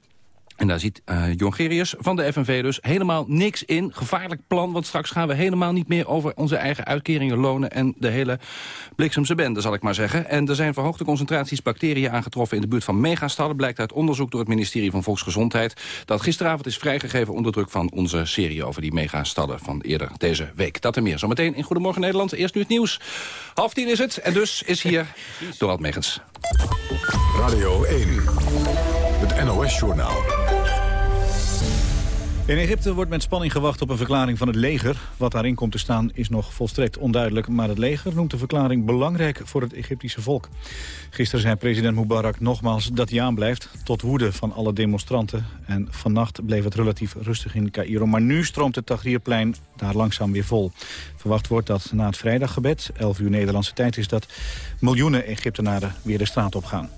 Speaker 21: En daar ziet uh, Jongerius van de FNV dus helemaal niks in. Gevaarlijk plan, want straks gaan we helemaal niet meer over onze eigen uitkeringen, lonen en de hele bliksemse bende, zal ik maar zeggen. En er zijn verhoogde concentraties bacteriën aangetroffen in de buurt van megastallen. Blijkt uit onderzoek door het ministerie van Volksgezondheid. Dat gisteravond is vrijgegeven onder druk van onze serie over die megastallen van eerder deze week. Dat en meer zometeen in Goedemorgen Nederland. Eerst nu het nieuws. Half tien is het en dus is hier [LAUGHS] Dorald Megens.
Speaker 3: Radio 1, NOS-journaal.
Speaker 4: In Egypte wordt met spanning gewacht op een verklaring van het leger. Wat daarin komt te staan is nog volstrekt onduidelijk. Maar het leger noemt de verklaring belangrijk voor het Egyptische volk. Gisteren zei president Mubarak nogmaals dat hij aanblijft... tot woede van alle demonstranten. En vannacht bleef het relatief rustig in Cairo. Maar nu stroomt het Tahrirplein daar langzaam weer vol. Verwacht wordt dat na het vrijdaggebed, 11 uur Nederlandse tijd... is dat miljoenen Egyptenaren weer de straat op gaan.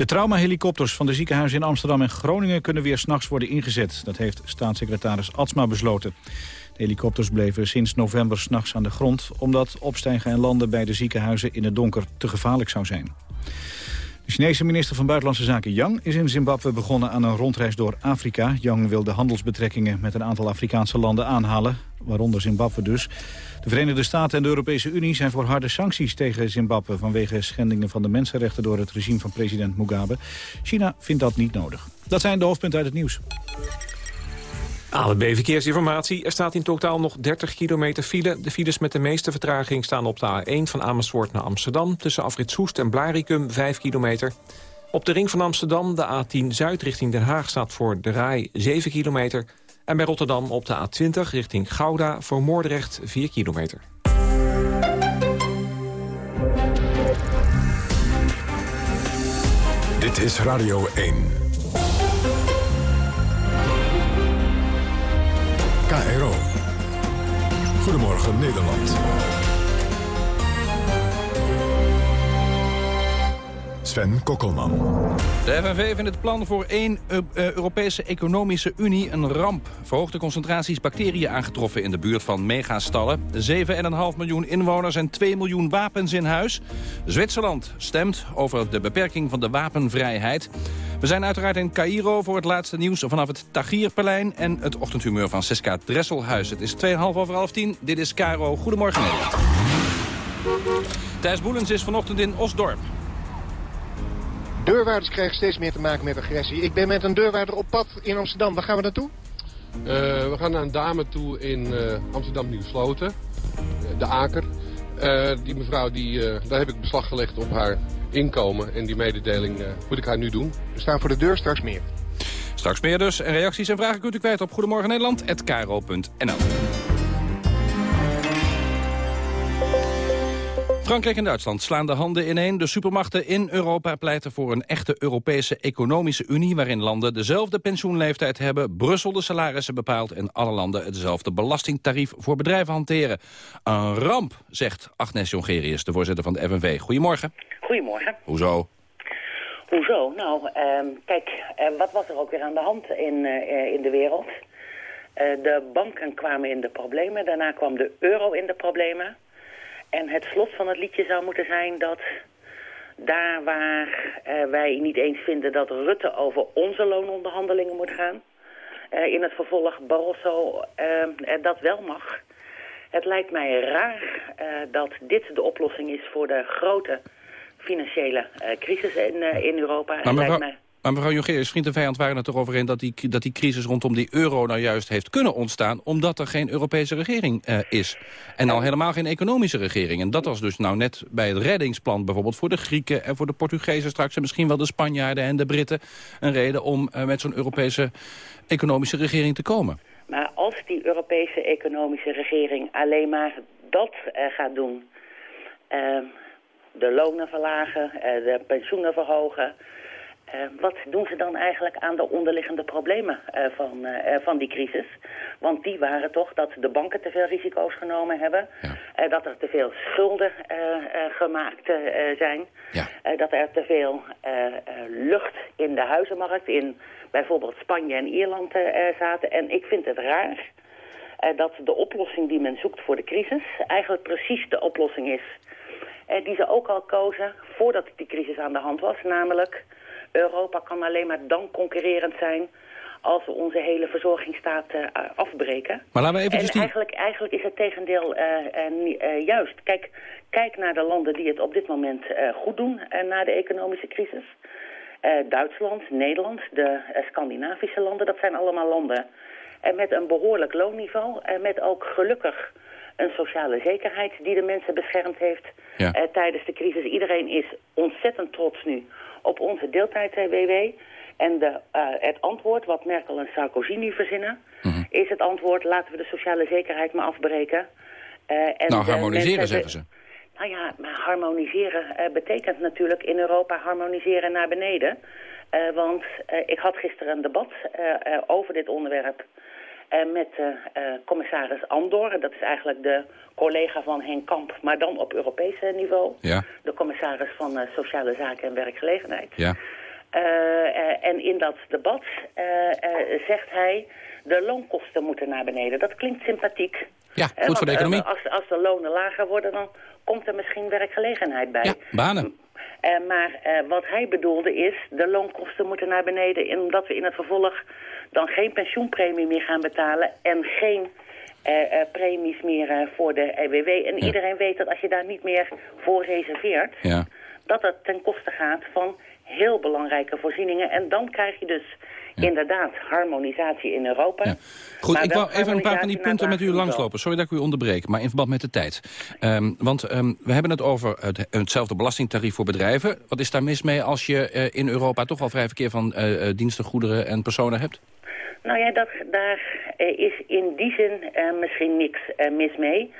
Speaker 4: De traumahelikopters van de ziekenhuizen in Amsterdam en Groningen kunnen weer s'nachts worden ingezet. Dat heeft staatssecretaris Atsma besloten. De helikopters bleven sinds november s'nachts aan de grond... omdat opstijgen en landen bij de ziekenhuizen in het donker te gevaarlijk zou zijn. De Chinese minister van Buitenlandse Zaken Yang is in Zimbabwe begonnen aan een rondreis door Afrika. Yang wil de handelsbetrekkingen met een aantal Afrikaanse landen aanhalen, waaronder Zimbabwe dus. De Verenigde Staten en de Europese Unie zijn voor harde sancties tegen Zimbabwe... vanwege schendingen van de mensenrechten door het regime van president Mugabe. China vindt dat niet nodig. Dat zijn de hoofdpunten uit het nieuws.
Speaker 5: ANWB Verkeersinformatie. Er staat in totaal nog 30 kilometer file. De files met de meeste vertraging staan op de A1 van Amersfoort naar Amsterdam... tussen Afrit Soest en Blaricum 5 kilometer. Op de ring van Amsterdam, de A10 Zuid richting Den Haag... staat voor de Rai 7 kilometer. En bij Rotterdam op de A20 richting Gouda voor Moordrecht 4 kilometer.
Speaker 3: Dit is Radio 1. KRO. Goedemorgen Nederland. Sven Kokkelman.
Speaker 21: De FNV vindt het plan voor één Europese economische unie een ramp. Verhoogde concentraties bacteriën aangetroffen in de buurt van megastallen. 7,5 miljoen inwoners en 2 miljoen wapens in huis. Zwitserland stemt over de beperking van de wapenvrijheid. We zijn uiteraard in Cairo voor het laatste nieuws vanaf het Tahrirplein... en het ochtendhumeur van Siska Dresselhuis. Het is 2,5 over half 10. Dit is Caro. Goedemorgen Nederland. Thijs Boelens is vanochtend in Osdorp.
Speaker 22: Deurwaarders krijgen steeds meer te maken met agressie. Ik ben met een deurwaarder op pad in Amsterdam. Waar gaan we naartoe?
Speaker 23: Uh, we gaan naar een dame toe in uh, Amsterdam Nieuw-Sloten. Uh, de Aker. die mevrouw, die, daar heb ik beslag gelegd op haar inkomen. En die mededeling moet ik haar nu doen.
Speaker 22: We staan voor de deur, straks meer.
Speaker 21: Straks meer dus. En reacties en vragen kunt u kwijt op Goedemorgen Nederland@kro.nl. Frankrijk en Duitsland slaan de handen ineen. De supermachten in Europa pleiten voor een echte Europese economische unie... waarin landen dezelfde pensioenleeftijd hebben, Brussel de salarissen bepaalt... en alle landen hetzelfde belastingtarief voor bedrijven hanteren. Een ramp, zegt Agnes Jongerius, de voorzitter van de FNV. Goedemorgen.
Speaker 24: Goedemorgen.
Speaker 21: Hoezo?
Speaker 24: Hoezo? Nou, uh, kijk, uh, wat was er ook weer aan de hand in, uh, in de wereld? de banken kwamen in de problemen, daarna kwam de euro in de problemen... En het slot van het liedje zou moeten zijn dat daar waar uh, wij niet eens vinden dat Rutte over onze loononderhandelingen moet gaan... Uh, in het vervolg Barroso uh, dat wel mag. Het lijkt mij raar dat dit de oplossing is voor de grote financiële crisis in, in Europa.
Speaker 21: Maar mevrouw, mij... maar mevrouw Jongerius, vriend en vijand waren het toch over in dat die, dat die crisis rondom die euro nou juist heeft kunnen ontstaan... omdat er geen Europese regering uh, is. En al helemaal geen economische regering. En dat was dus nou net bij het reddingsplan bijvoorbeeld voor de Grieken... en voor de Portugezen straks en misschien wel de Spanjaarden en de Britten... een reden om uh, met zo'n Europese economische regering te komen.
Speaker 24: Maar als die Europese economische regering alleen maar dat uh, gaat doen... de lonen verlagen, eh, de pensioenen verhogen. Eh, wat doen ze dan eigenlijk aan de onderliggende problemen eh, van, eh, van die crisis? Want die waren toch dat de banken te veel risico's genomen hebben. dat er te veel schulden gemaakt zijn. eh, dat er te veel lucht in de huizenmarkt, in bijvoorbeeld Spanje en Ierland zaten. En ik vind het raar dat de oplossing die men zoekt voor de crisis... eigenlijk precies de oplossing is die ze ook al kozen voordat die crisis aan de hand was. Namelijk, Europa kan alleen maar dan concurrerend zijn als we onze hele verzorgingsstaat eh, afbreken.
Speaker 21: Maar laten we even
Speaker 24: en
Speaker 21: die...
Speaker 24: eigenlijk, eigenlijk is het tegendeel eh, juist. Kijk, kijk naar de landen die het op dit moment goed doen na de economische crisis. Duitsland, Nederland, de Scandinavische landen, dat zijn allemaal landen eh, met een behoorlijk loonniveau. En met ook gelukkig een sociale zekerheid die de mensen beschermd heeft
Speaker 21: Ja.
Speaker 24: tijdens de crisis. Iedereen is ontzettend trots nu op onze deeltijd-WW. En de, eh, het antwoord wat Merkel en Sarkozy nu verzinnen...
Speaker 21: Mhm.
Speaker 24: is het antwoord, laten we de sociale zekerheid maar afbreken. Eh, en
Speaker 21: Nou, harmoniseren, zeggen ze.
Speaker 24: Nou ja, maar harmoniseren eh, betekent natuurlijk in Europa harmoniseren naar beneden. Want ik had gisteren een debat over dit onderwerp met eh, eh, commissaris Andor. Dat is eigenlijk de collega van Henk Kamp, maar dan op Europees eh, niveau.
Speaker 21: Ja,
Speaker 24: De commissaris van eh, Sociale Zaken en Werkgelegenheid.
Speaker 21: ja.
Speaker 24: Eh, eh, en in dat debat eh, eh, zegt hij... de loonkosten moeten naar beneden. Dat klinkt sympathiek.
Speaker 21: Ja,
Speaker 24: Eh,
Speaker 21: goed voor de
Speaker 24: eh,
Speaker 21: economie.
Speaker 24: als, als de lonen lager worden, dan komt er misschien werkgelegenheid bij.
Speaker 21: Banen.
Speaker 24: Eh, maar eh, wat hij bedoelde is, de loonkosten moeten naar beneden... omdat we in het vervolg dan geen pensioenpremie meer gaan betalen... en geen eh, premies meer voor de EWW. En
Speaker 21: Ja.
Speaker 24: iedereen weet dat als je daar niet meer voor reserveert...
Speaker 21: Ja.
Speaker 24: dat het ten koste gaat van heel belangrijke voorzieningen. En dan krijg je dus inderdaad harmonisatie in Europa.
Speaker 21: Goed,
Speaker 24: Maar
Speaker 21: ik wou even een paar van die punten met u langslopen. Sorry dat ik u onderbreek, maar in verband met de tijd. Ehm, want ehm, we hebben het over het, hetzelfde belastingtarief voor bedrijven. Wat is daar mis mee als je eh, in Europa toch al vrij verkeer van eh, diensten, goederen en personen hebt?
Speaker 24: Nou ja, dat, daar is in die zin misschien niks mis mee.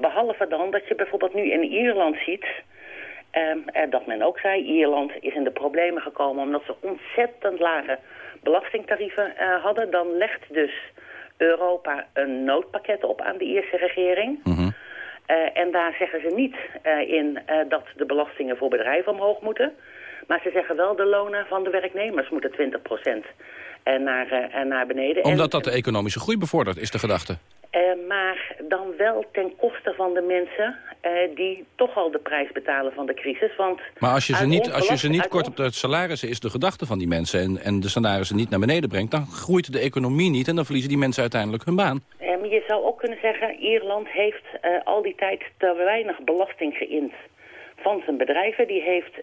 Speaker 24: Behalve dan dat je bijvoorbeeld nu in Ierland ziet... ehm, eh, dat men ook zei, Ierland is in de problemen gekomen... omdat ze ontzettend lage belastingtarieven eh, hadden. Dan legt dus Europa een noodpakket op aan de Ierse regering... Eh, en daar zeggen ze niet eh, in dat de belastingen voor bedrijven omhoog moeten. Maar ze zeggen wel de lonen van de werknemers moeten 20% en naar, en naar beneden. En-
Speaker 21: Omdat dat de economische groei bevordert, is de gedachte.
Speaker 24: Eh, maar dan wel ten koste van de mensen eh, die toch al de prijs betalen van de crisis. Want
Speaker 21: Maar als je ze niet, als je ze niet kort op de salarissen is de gedachte van die mensen... En, en de salarissen niet naar beneden brengt, dan groeit de economie niet... en dan verliezen die mensen uiteindelijk hun baan.
Speaker 24: Eh, je zou ook kunnen zeggen, Ierland heeft al die tijd te weinig belasting geïnd van zijn bedrijven. Die heeft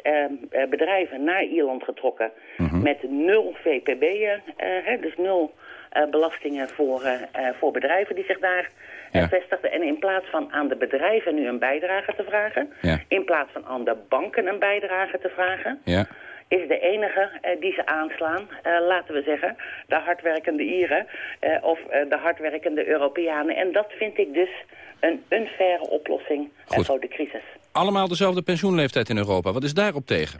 Speaker 24: bedrijven naar Ierland getrokken met nul VPB, hè, dus nul belastingen voor, eh, eh, voor bedrijven die zich daar eh,
Speaker 21: Ja.
Speaker 24: vestigden. En in plaats van aan de bedrijven nu een bijdrage te vragen,
Speaker 21: Ja.
Speaker 24: in plaats van aan de banken een bijdrage te vragen,
Speaker 21: Ja.
Speaker 24: is de enige eh, die ze aanslaan, eh, laten we zeggen, de hardwerkende Ieren eh, of eh, de hardwerkende Europeanen. En dat vind ik dus een unfaire oplossing eh,
Speaker 21: Goed.
Speaker 24: voor de crisis.
Speaker 21: Allemaal dezelfde pensioenleeftijd in Europa. Wat is daarop tegen?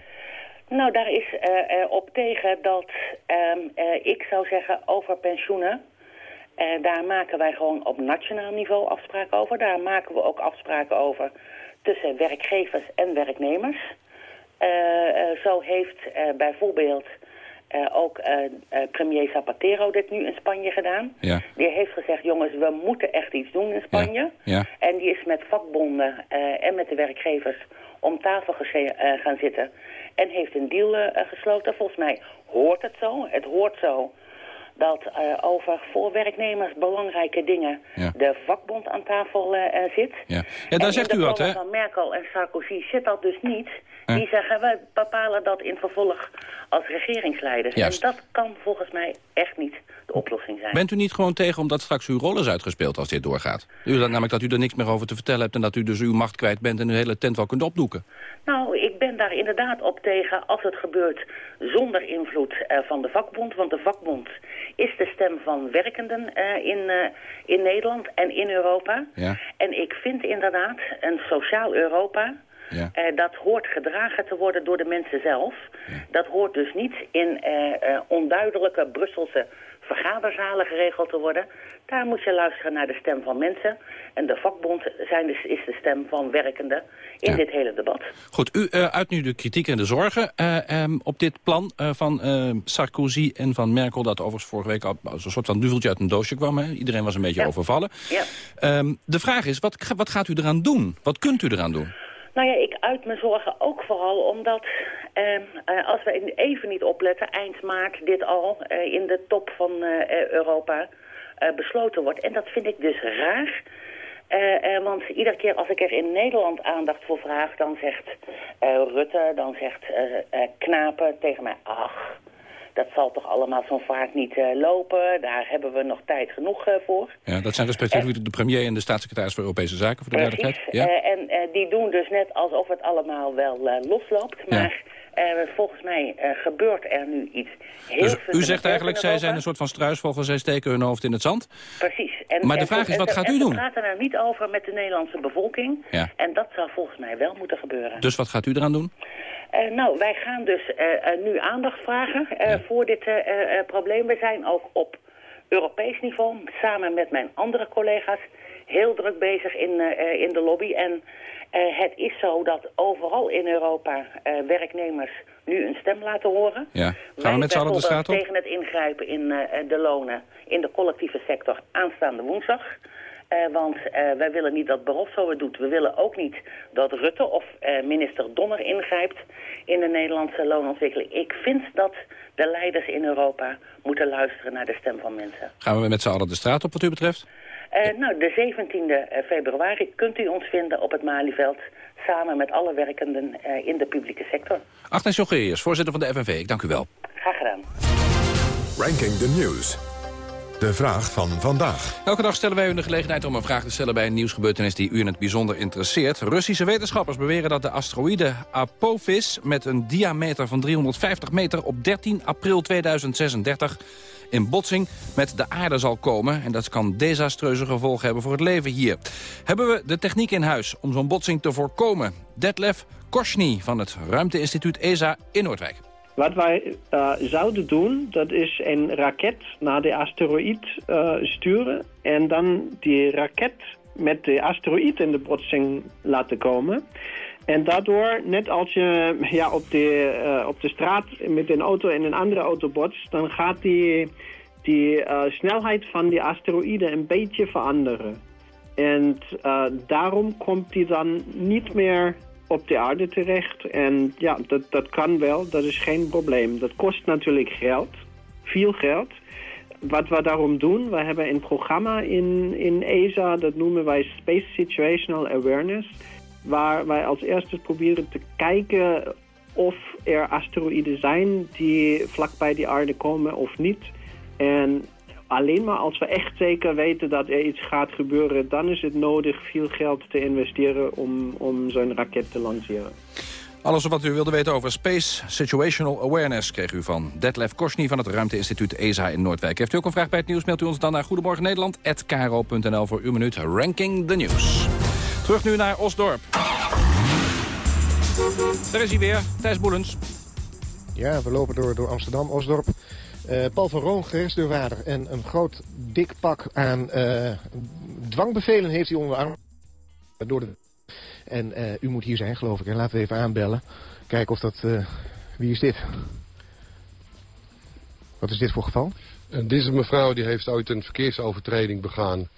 Speaker 24: Nou, daar is eh, op tegen dat ehm, eh, ik zou zeggen over pensioenen. daar maken wij gewoon op nationaal niveau afspraken over. Daar maken we ook afspraken over tussen werkgevers en werknemers. Zo heeft bijvoorbeeld ook premier Zapatero dit nu in Spanje gedaan.
Speaker 21: Ja.
Speaker 24: Die heeft gezegd, jongens, we moeten echt iets doen in Spanje.
Speaker 21: Ja.
Speaker 24: En die is met vakbonden en met de werkgevers om tafel gaan zitten. En heeft een deal eh, gesloten. Volgens mij hoort het zo. Het hoort zo dat eh, over voor werknemers belangrijke dingen de vakbond aan tafel eh, zit.
Speaker 21: Ja, ja daar
Speaker 24: En
Speaker 21: zegt u wat, hè?
Speaker 24: van Merkel en Sarkozy zit dat dus niet. Die zeggen, we bepalen dat in vervolg als regeringsleiders.
Speaker 21: Juist.
Speaker 24: En dat kan volgens mij echt niet de oplossing zijn.
Speaker 21: Bent u niet gewoon tegen omdat straks uw rol is uitgespeeld als dit doorgaat? U dat namelijk dat u er niks meer over te vertellen hebt... en dat u dus uw macht kwijt bent en uw hele tent wel kunt opdoeken.
Speaker 24: Nou, ik ben daar inderdaad op tegen als het gebeurt zonder invloed eh, van de vakbond. Want de vakbond is de stem van werkenden eh, in, eh, in Nederland en in Europa.
Speaker 21: Ja.
Speaker 24: En ik vind inderdaad een sociaal Europa Ja. Uh, dat hoort gedragen te worden door de mensen zelf. Dat hoort dus niet in uh, onduidelijke Brusselse vergaderzalen geregeld te worden. Daar moet je luisteren naar de stem van mensen. En de vakbond zijn dus, is de stem van werkenden in dit hele debat.
Speaker 21: Goed, u uh, uit nu de kritiek en de zorgen uh, um, op dit plan uh, van Sarkozy en van Merkel... dat overigens vorige week al als een soort van duveltje uit een doosje kwam. Hè? Iedereen was een beetje
Speaker 24: ja.
Speaker 21: overvallen.
Speaker 24: Ja.
Speaker 21: Um, de vraag is, wat, wat gaat u eraan doen? Wat kunt u eraan doen?
Speaker 24: Nou ja, ik uit mijn zorgen ook vooral omdat uh, uh, als we even niet opletten, eind maart dit al uh, in de top van Europa besloten wordt. En dat vind ik dus raar. want iedere keer als ik er in Nederland aandacht voor vraag, dan zegt Rutte, dan zegt Knapen tegen mij, ach, dat zal toch allemaal zo'n vaart niet uh, lopen. Daar hebben we nog tijd genoeg uh, voor.
Speaker 21: Ja, dat zijn respectievelijk de premier en de staatssecretaris voor Europese Zaken, voor de duidelijkheid.
Speaker 24: Ja. Uh, en die doen dus net alsof het allemaal wel losloopt. Maar ja. volgens mij gebeurt er nu iets heel
Speaker 21: Dus u zegt eigenlijk, zij zijn een soort van struisvogel, zij steken hun hoofd in het zand?
Speaker 24: Precies. En,
Speaker 21: maar de vraag
Speaker 24: en,
Speaker 21: is, wat gaat u doen?
Speaker 24: we praten er niet over met de Nederlandse bevolking.
Speaker 21: Ja.
Speaker 24: En dat zou volgens mij wel moeten gebeuren.
Speaker 21: Dus wat gaat u eraan doen?
Speaker 24: Uh, nou, wij gaan dus uh, uh, nu aandacht vragen ja. voor dit probleem. We zijn ook op Europees niveau, samen met mijn andere collega's, heel druk bezig in, in de lobby. En het is zo dat overal in Europa werknemers nu een stem laten horen.
Speaker 21: Ja. Gaan we met z'n allen de straat op?
Speaker 24: tegen het ingrijpen in de lonen in de collectieve sector aanstaande woensdag. Uh, want uh, wij willen niet dat Barroso het doet. We willen ook niet dat Rutte of uh, minister Donner ingrijpt in de Nederlandse loonontwikkeling. Ik vind dat de leiders in Europa moeten luisteren naar de stem van mensen.
Speaker 21: Gaan we met z'n allen de straat op wat u betreft?
Speaker 24: nou, de 17e februari kunt u ons vinden op het Malieveld... samen met alle werkenden in de publieke sector.
Speaker 21: Agnes Jongerius, voorzitter van de FNV. Ik dank u wel.
Speaker 24: Graag gedaan.
Speaker 3: Ranking the News. De vraag van vandaag.
Speaker 21: Elke dag stellen wij u de gelegenheid om een vraag te stellen bij een nieuwsgebeurtenis die u in het bijzonder interesseert. Russische wetenschappers beweren dat de asteroïde Apophis met een diameter van 350 meter op 13 april 2036 in botsing met de aarde zal komen. En dat kan desastreuze gevolgen hebben voor het leven hier. Hebben we de techniek in huis om zo'n botsing te voorkomen? Detlef Koshny van het Ruimteinstituut ESA in Noordwijk.
Speaker 25: Wat wij uh, zouden doen, dat is een raket naar de asteroïd uh, sturen... en dan die raket met de asteroïd in de botsing laten komen. En daardoor, net als je [LAUGHS] ja, op, de, uh, op de straat met een auto in een andere auto botst... dan gaat die, die snelheid van die asteroïde een beetje veranderen. En daarom komt die dan niet meer op de aarde terecht. En ja, dat, dat kan wel, dat is geen probleem. Dat kost natuurlijk geld, veel geld. Wat we daarom doen, we hebben een programma in, in ESA, dat noemen wij Space Situational Awareness. Waar wij als eerste proberen te kijken of er asteroïden zijn die vlakbij de aarde komen of niet. En alleen maar als we echt zeker weten dat er iets gaat gebeuren... dan is het nodig veel geld te investeren om, om zo'n raket te lanceren.
Speaker 21: Alles wat u wilde weten over Space Situational Awareness... kreeg u van Detlef Korsny van het Ruimteinstituut ESA in Noordwijk. Heeft u ook een vraag bij het nieuws, mailt u ons dan naar Goedemorgen Nederland@kro.nl voor uw minuut Ranking the News. Terug nu naar Osdorp. Daar is hij weer, Thijs Boelens.
Speaker 22: Ja, we lopen door, door Amsterdam, Osdorp. Uh, Paul van Roon, gerechtsdeurwaarder. En een groot dik pak aan uh, dwangbevelen heeft hij onder de arm. Door de... En uh, u moet hier zijn, geloof ik. En laten we even aanbellen. Kijken of dat... wie is dit? Wat is dit voor geval?
Speaker 26: En deze mevrouw die heeft ooit een verkeersovertreding begaan.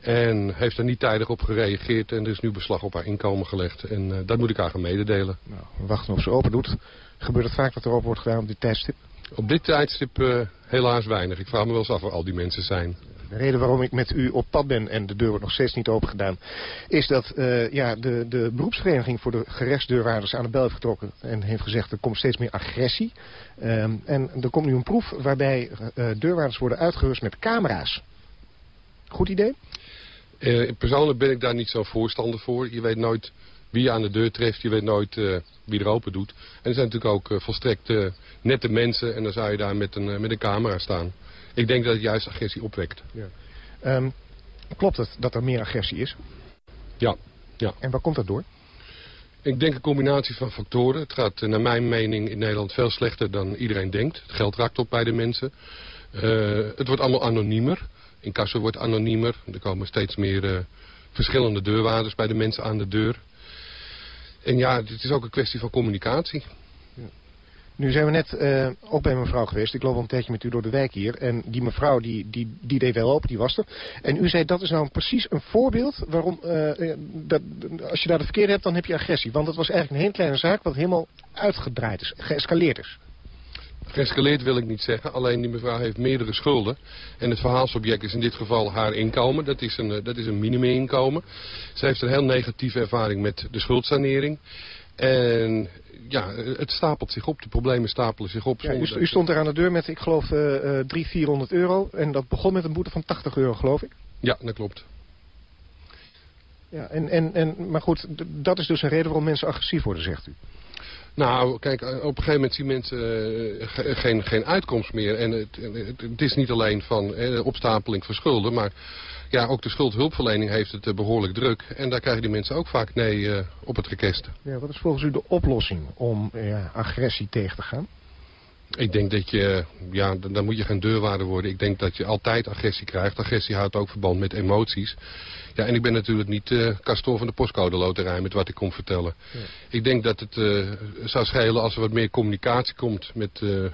Speaker 26: En heeft er niet tijdig op gereageerd. En er is nu beslag op haar inkomen gelegd. En dat moet ik haar gaan mededelen.
Speaker 22: Nou, we wachten of ze open doet. Gebeurt het vaak dat er open wordt gedaan op dit tijdstip?
Speaker 26: Op dit tijdstip uh, helaas weinig. Ik vraag me wel eens af waar al die mensen zijn.
Speaker 22: De reden waarom ik met u op pad ben en de deur wordt nog steeds niet open gedaan... is dat uh, ja, de, de beroepsvereniging voor de gerechtsdeurwaarders aan de bel heeft getrokken... en heeft gezegd er komt steeds meer agressie. Um, en er komt nu een proef waarbij uh, deurwaarders worden uitgerust met camera's. Goed idee?
Speaker 26: persoonlijk ben ik daar niet zo voorstander voor. Je weet nooit wie je aan de deur treft. Je weet nooit uh, wie er open doet. En er zijn natuurlijk ook uh, volstrekt uh, nette mensen. En dan zou je daar met een, met een camera staan. Ik denk dat het juist agressie opwekt.
Speaker 22: Ja. Um, klopt het dat er meer agressie is?
Speaker 26: Ja. ja.
Speaker 22: En waar komt dat door?
Speaker 23: Ik denk een combinatie van factoren. Het gaat naar mijn mening in Nederland veel slechter dan iedereen denkt. Het geld raakt op bij de mensen. het wordt allemaal anoniemer. Incasso wordt anoniemer. Er komen steeds meer verschillende deurwaarders bij de mensen aan de deur. En ja, het is ook een kwestie van communicatie.
Speaker 22: Nu zijn we net uh, ook bij mevrouw geweest. Ik loop een tijdje met u door de wijk hier. En die mevrouw die, die, die deed wel open, die was er. En u zei dat is nou precies een voorbeeld waarom... Uh, dat, als je daar de verkeerde hebt, dan heb je agressie. Want dat was eigenlijk een hele kleine zaak wat helemaal uitgedraaid is, geëscaleerd is.
Speaker 23: Geëscaleerd wil ik niet zeggen. Alleen die mevrouw heeft meerdere schulden. En het verhaalsobject is in dit geval haar inkomen. Dat is een, dat is een minimuminkomen. Ze heeft een heel negatieve ervaring met de schuldsanering. En ja, het stapelt zich op. De problemen stapelen zich op.
Speaker 22: Ja, u, stond er aan de deur met, ik geloof, uh, 300, 400 euro. En dat begon met een boete van 80 euro, geloof ik.
Speaker 23: Ja, dat klopt.
Speaker 22: Ja, en, en, en, maar goed, dat is dus een reden waarom mensen agressief worden, zegt u.
Speaker 23: Nou, kijk, op een gegeven moment zien mensen uh, geen, geen uitkomst meer. En het, het, is niet alleen van opstapeling van schulden, maar ja, ook de schuldhulpverlening heeft het behoorlijk druk. En daar krijgen die mensen ook vaak nee op het rekest.
Speaker 22: Ja, wat is volgens u de oplossing om agressie tegen te gaan?
Speaker 23: Ik denk dat je, ja, dan moet je geen deurwaarder worden. Ik denk dat je altijd agressie krijgt. Agressie houdt ook verband met emoties. Ja, en ik ben natuurlijk niet uh, Castor van de postcode loterij met wat ik kom vertellen. Ja. Ik denk dat het uh, zou schelen als er wat meer communicatie komt met, uh,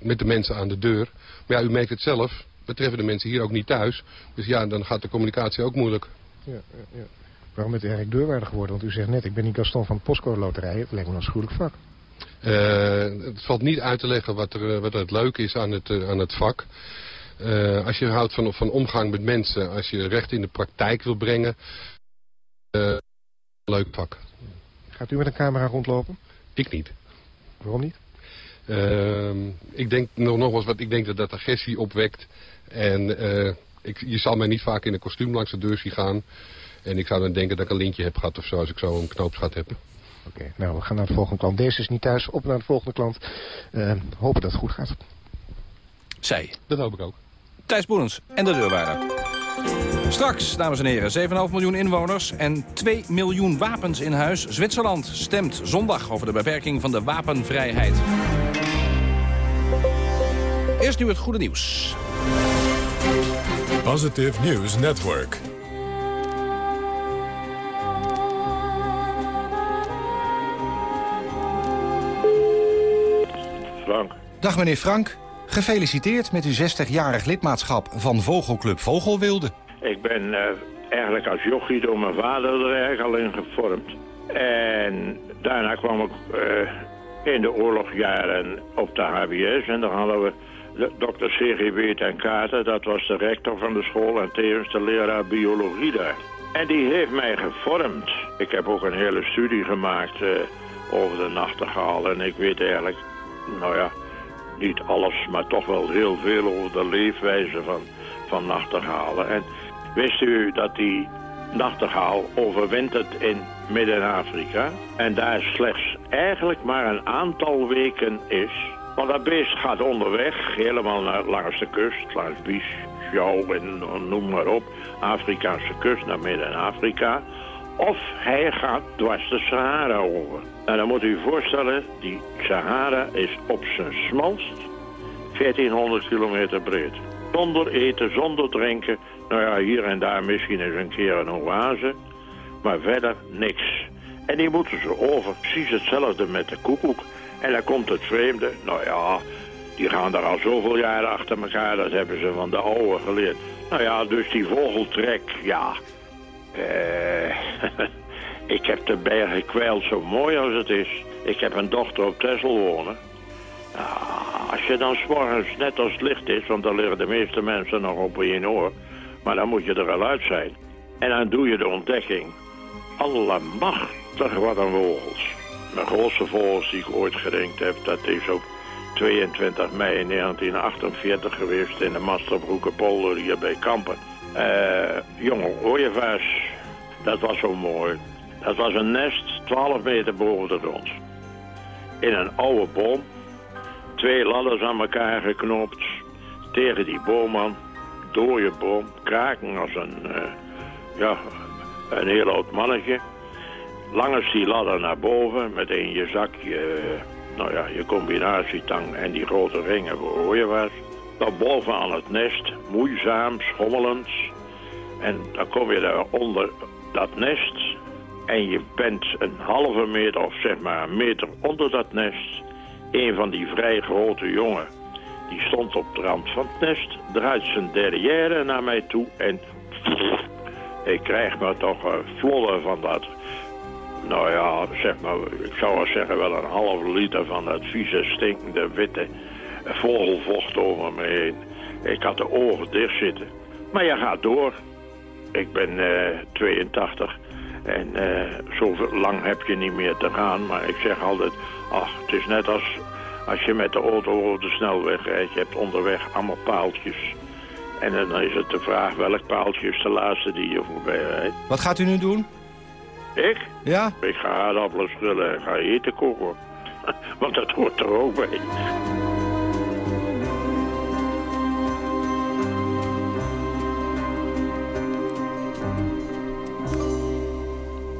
Speaker 23: met de mensen aan de deur. Maar ja, u merkt het zelf. We treffen de mensen hier ook niet thuis. Dus ja, dan gaat de communicatie ook moeilijk. Ja, ja,
Speaker 22: ja. Waarom bent u eigenlijk deurwaarder geworden? Want u zegt net, ik ben niet Gaston van de postcode loterij. Het lijkt me een schuwelijk vak.
Speaker 23: Het valt niet uit te leggen wat er, wat er het leuke is aan het, aan het vak. Als je houdt van, van omgang met mensen, als je recht in de praktijk wil brengen, leuk vak.
Speaker 22: Gaat u met een camera rondlopen?
Speaker 23: Ik niet.
Speaker 22: Waarom niet?
Speaker 23: Uh, ik denk nog, nog eens wat, ik denk dat dat agressie opwekt. En uh, ik, je zal mij niet vaak in een kostuum langs de deur zien gaan. En ik zou dan denken dat ik een lintje heb gehad of zo, als ik zo een knoopsgat heb.
Speaker 22: Oké, nou we gaan naar de volgende klant. Deze is niet thuis, op naar de volgende klant. hopen dat het goed gaat.
Speaker 21: Zij.
Speaker 23: Dat hoop ik ook.
Speaker 21: Thijs Boelens en de deurwaarder. Straks, dames en heren, 7,5 miljoen inwoners en 2 miljoen wapens in huis. Zwitserland stemt zondag over de beperking van de wapenvrijheid. Eerst nu het goede nieuws.
Speaker 3: Positive News Network.
Speaker 27: Dag meneer Frank. Gefeliciteerd met uw 60-jarig lidmaatschap van Vogelclub Vogelwilde.
Speaker 28: Ik ben uh, eigenlijk als jochie door mijn vader er eigenlijk al in gevormd. En daarna kwam ik uh, in de oorlogsjaren op de HBS. En dan hadden we dokter C.G.B. ten Katen. Dat was de rector van de school en tevens de leraar biologie daar. En die heeft mij gevormd. Ik heb ook een hele studie gemaakt uh, over de nachtegaal. En ik weet eigenlijk, nou ja niet alles, maar toch wel heel veel over de leefwijze van, van nachtegalen. En wist u dat die nachtegaal overwintert in Midden-Afrika en daar slechts eigenlijk maar een aantal weken is. Want dat beest gaat onderweg, helemaal naar, langs de kust, langs Bischou en noem maar op, Afrikaanse kust naar Midden-Afrika. Of hij gaat dwars de Sahara over. Nou, dan moet u je voorstellen, die Sahara is op zijn smalst 1400 kilometer breed. Zonder eten, zonder drinken. Nou ja, hier en daar misschien eens een keer een oase. Maar verder niks. En die moeten ze over. Precies hetzelfde met de koekoek. En dan komt het vreemde. Nou ja, die gaan daar al zoveel jaren achter elkaar. Dat hebben ze van de oude geleerd. Nou ja, dus die vogeltrek, ja. Eh, [LAUGHS] ik heb de bergen kwijld zo mooi als het is. Ik heb een dochter op Texel wonen. Ah, als je dan s'morgens net als het licht is, want dan liggen de meeste mensen nog op één oor. Maar dan moet je er al uit zijn. En dan doe je de ontdekking. Allemachtig wat een vogels. Mijn grootste vogels die ik ooit gedenkt heb, dat is op 22 mei 1948 geweest in de Masterbroekenpolder hier bij Kampen. Uh, jonge ooievaars, dat was zo mooi. Dat was een nest 12 meter boven de grond. In een oude boom twee ladders aan elkaar geknopt tegen die boom aan. Dode boom, kraken als een, uh, ja, een heel oud mannetje. langs die ladder naar boven met in je zak je, nou ja, je combinatietang en die grote ringen voor je was. Dan boven aan het nest, moeizaam, schommelend. En dan kom je daar onder dat nest en je bent een halve meter of zeg maar een meter onder dat nest. Een van die vrij grote jongen, die stond op de rand van het nest, draait zijn derrière naar mij toe en ik krijg me toch een vlodder van dat, nou ja, zeg maar, ik zou wel zeggen wel een half liter van dat vieze, stinkende, witte vogelvocht over me heen. Ik had de ogen dicht zitten. Maar je gaat door. Ik ben eh 82 en eh zo lang heb je niet meer te gaan. Maar ik zeg altijd, ach, het is net als als je met de auto over de snelweg rijdt. Je hebt onderweg allemaal paaltjes. En dan is het de vraag welk paaltje is de laatste die je voorbij rijdt.
Speaker 27: Wat gaat u nu doen?
Speaker 28: Ik?
Speaker 27: Ja?
Speaker 28: Ik ga aardappelen schillen en ga eten koken. [LAUGHS] Want dat hoort er ook bij.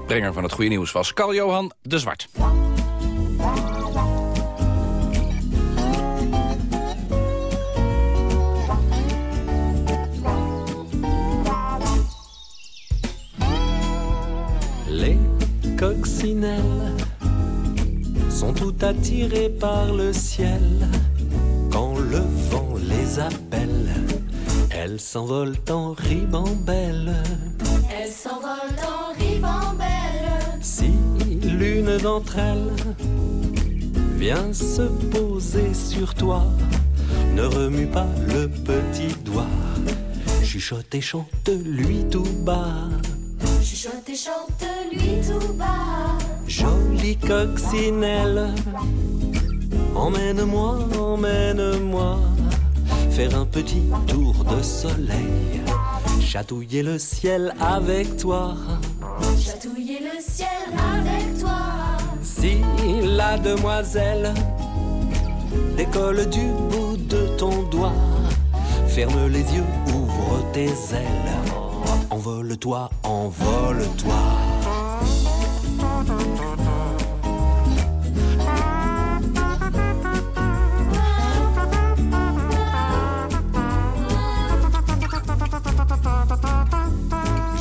Speaker 21: Brenger van het goede nieuws was Carl-Johan de Zwart.
Speaker 29: Les coccinelles sont toutes attirées par le ciel. Quand le vent les appelle, elles s'envolent en ribambelle. D'entre elles vient se poser sur toi, ne remue pas le petit doigt. Chuchote et chante lui tout bas.
Speaker 30: Chuchote et chante lui tout bas.
Speaker 29: Jolie coccinelle, emmène-moi, emmène-moi faire un petit tour de soleil, chatouiller le ciel avec toi. La demoiselle. Décolle du bout de ton doigt, ferme les yeux, ouvre tes ailes, envole-toi, envole-toi.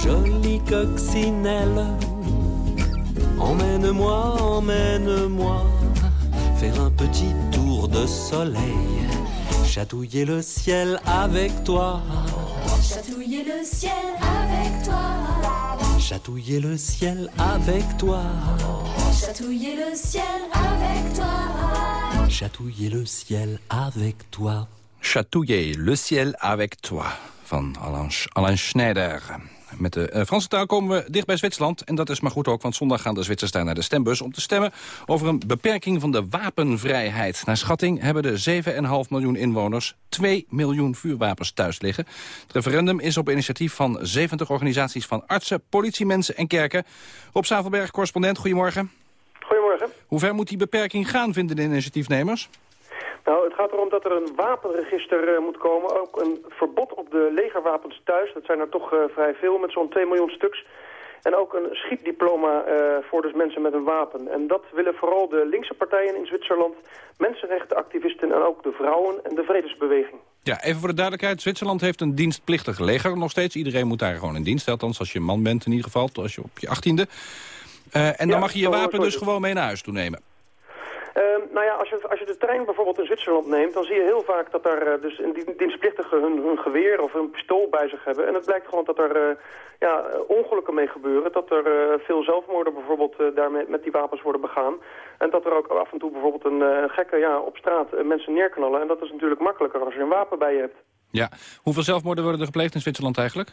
Speaker 29: Jolie coccinelle, emmène-moi, emmène-moi faire un petit tour de soleil, chatouiller le ciel avec toi,
Speaker 30: Chatouiller le ciel avec toi.
Speaker 29: chatouiller le ciel avec toi,
Speaker 30: Chatouiller le ciel avec toi.
Speaker 29: chatouiller le ciel avec toi.
Speaker 21: Chatouiller le ciel avec toi van Alain, Alain Schneider. Met de eh, Franse taal komen we dicht bij Zwitserland. En dat is maar goed ook, want zondag gaan de Zwitsers daar naar de stembus... om te stemmen over een beperking van de wapenvrijheid. Naar schatting hebben de 7,5 miljoen inwoners 2 miljoen vuurwapens thuis liggen. Het referendum is op initiatief van 70 organisaties van artsen, politiemensen en kerken. Rob Zavelberg, correspondent, goedemorgen.
Speaker 31: Goedemorgen.
Speaker 21: Hoe ver moet die beperking gaan, vinden de initiatiefnemers?
Speaker 31: Nou, het gaat erom dat er een wapenregister eh, moet komen. Ook een verbod op de legerwapens thuis. Dat zijn er toch eh, vrij veel, met zo'n 2 miljoen stuks. En ook een schietdiploma eh, voor dus mensen met een wapen. En dat willen vooral de linkse partijen in Zwitserland, mensenrechtenactivisten en ook de vrouwen en de vredesbeweging.
Speaker 21: Ja, even voor de duidelijkheid. Zwitserland heeft een dienstplichtig leger nog steeds. Iedereen moet daar gewoon in dienst, althans als je man bent in ieder geval, als je op je achttiende. Eh en dan
Speaker 31: Ja,
Speaker 21: mag je je wapen dus gewoon mee naar huis toe nemen.
Speaker 31: Ehm, nou ja, als je, als je de trein bijvoorbeeld in Zwitserland neemt, dan zie je heel vaak dat daar eh, dus dienstplichtigen hun, hun geweer of hun pistool bij zich hebben. En het blijkt gewoon dat er eh, ja, ongelukken mee gebeuren. Dat er eh, veel zelfmoorden bijvoorbeeld daarmee met die wapens worden begaan. En dat er ook af en toe bijvoorbeeld een gekke ja, op straat mensen neerknallen. En dat is natuurlijk makkelijker als je een wapen bij je hebt.
Speaker 21: Ja. Hoeveel zelfmoorden worden er gepleegd in Zwitserland eigenlijk?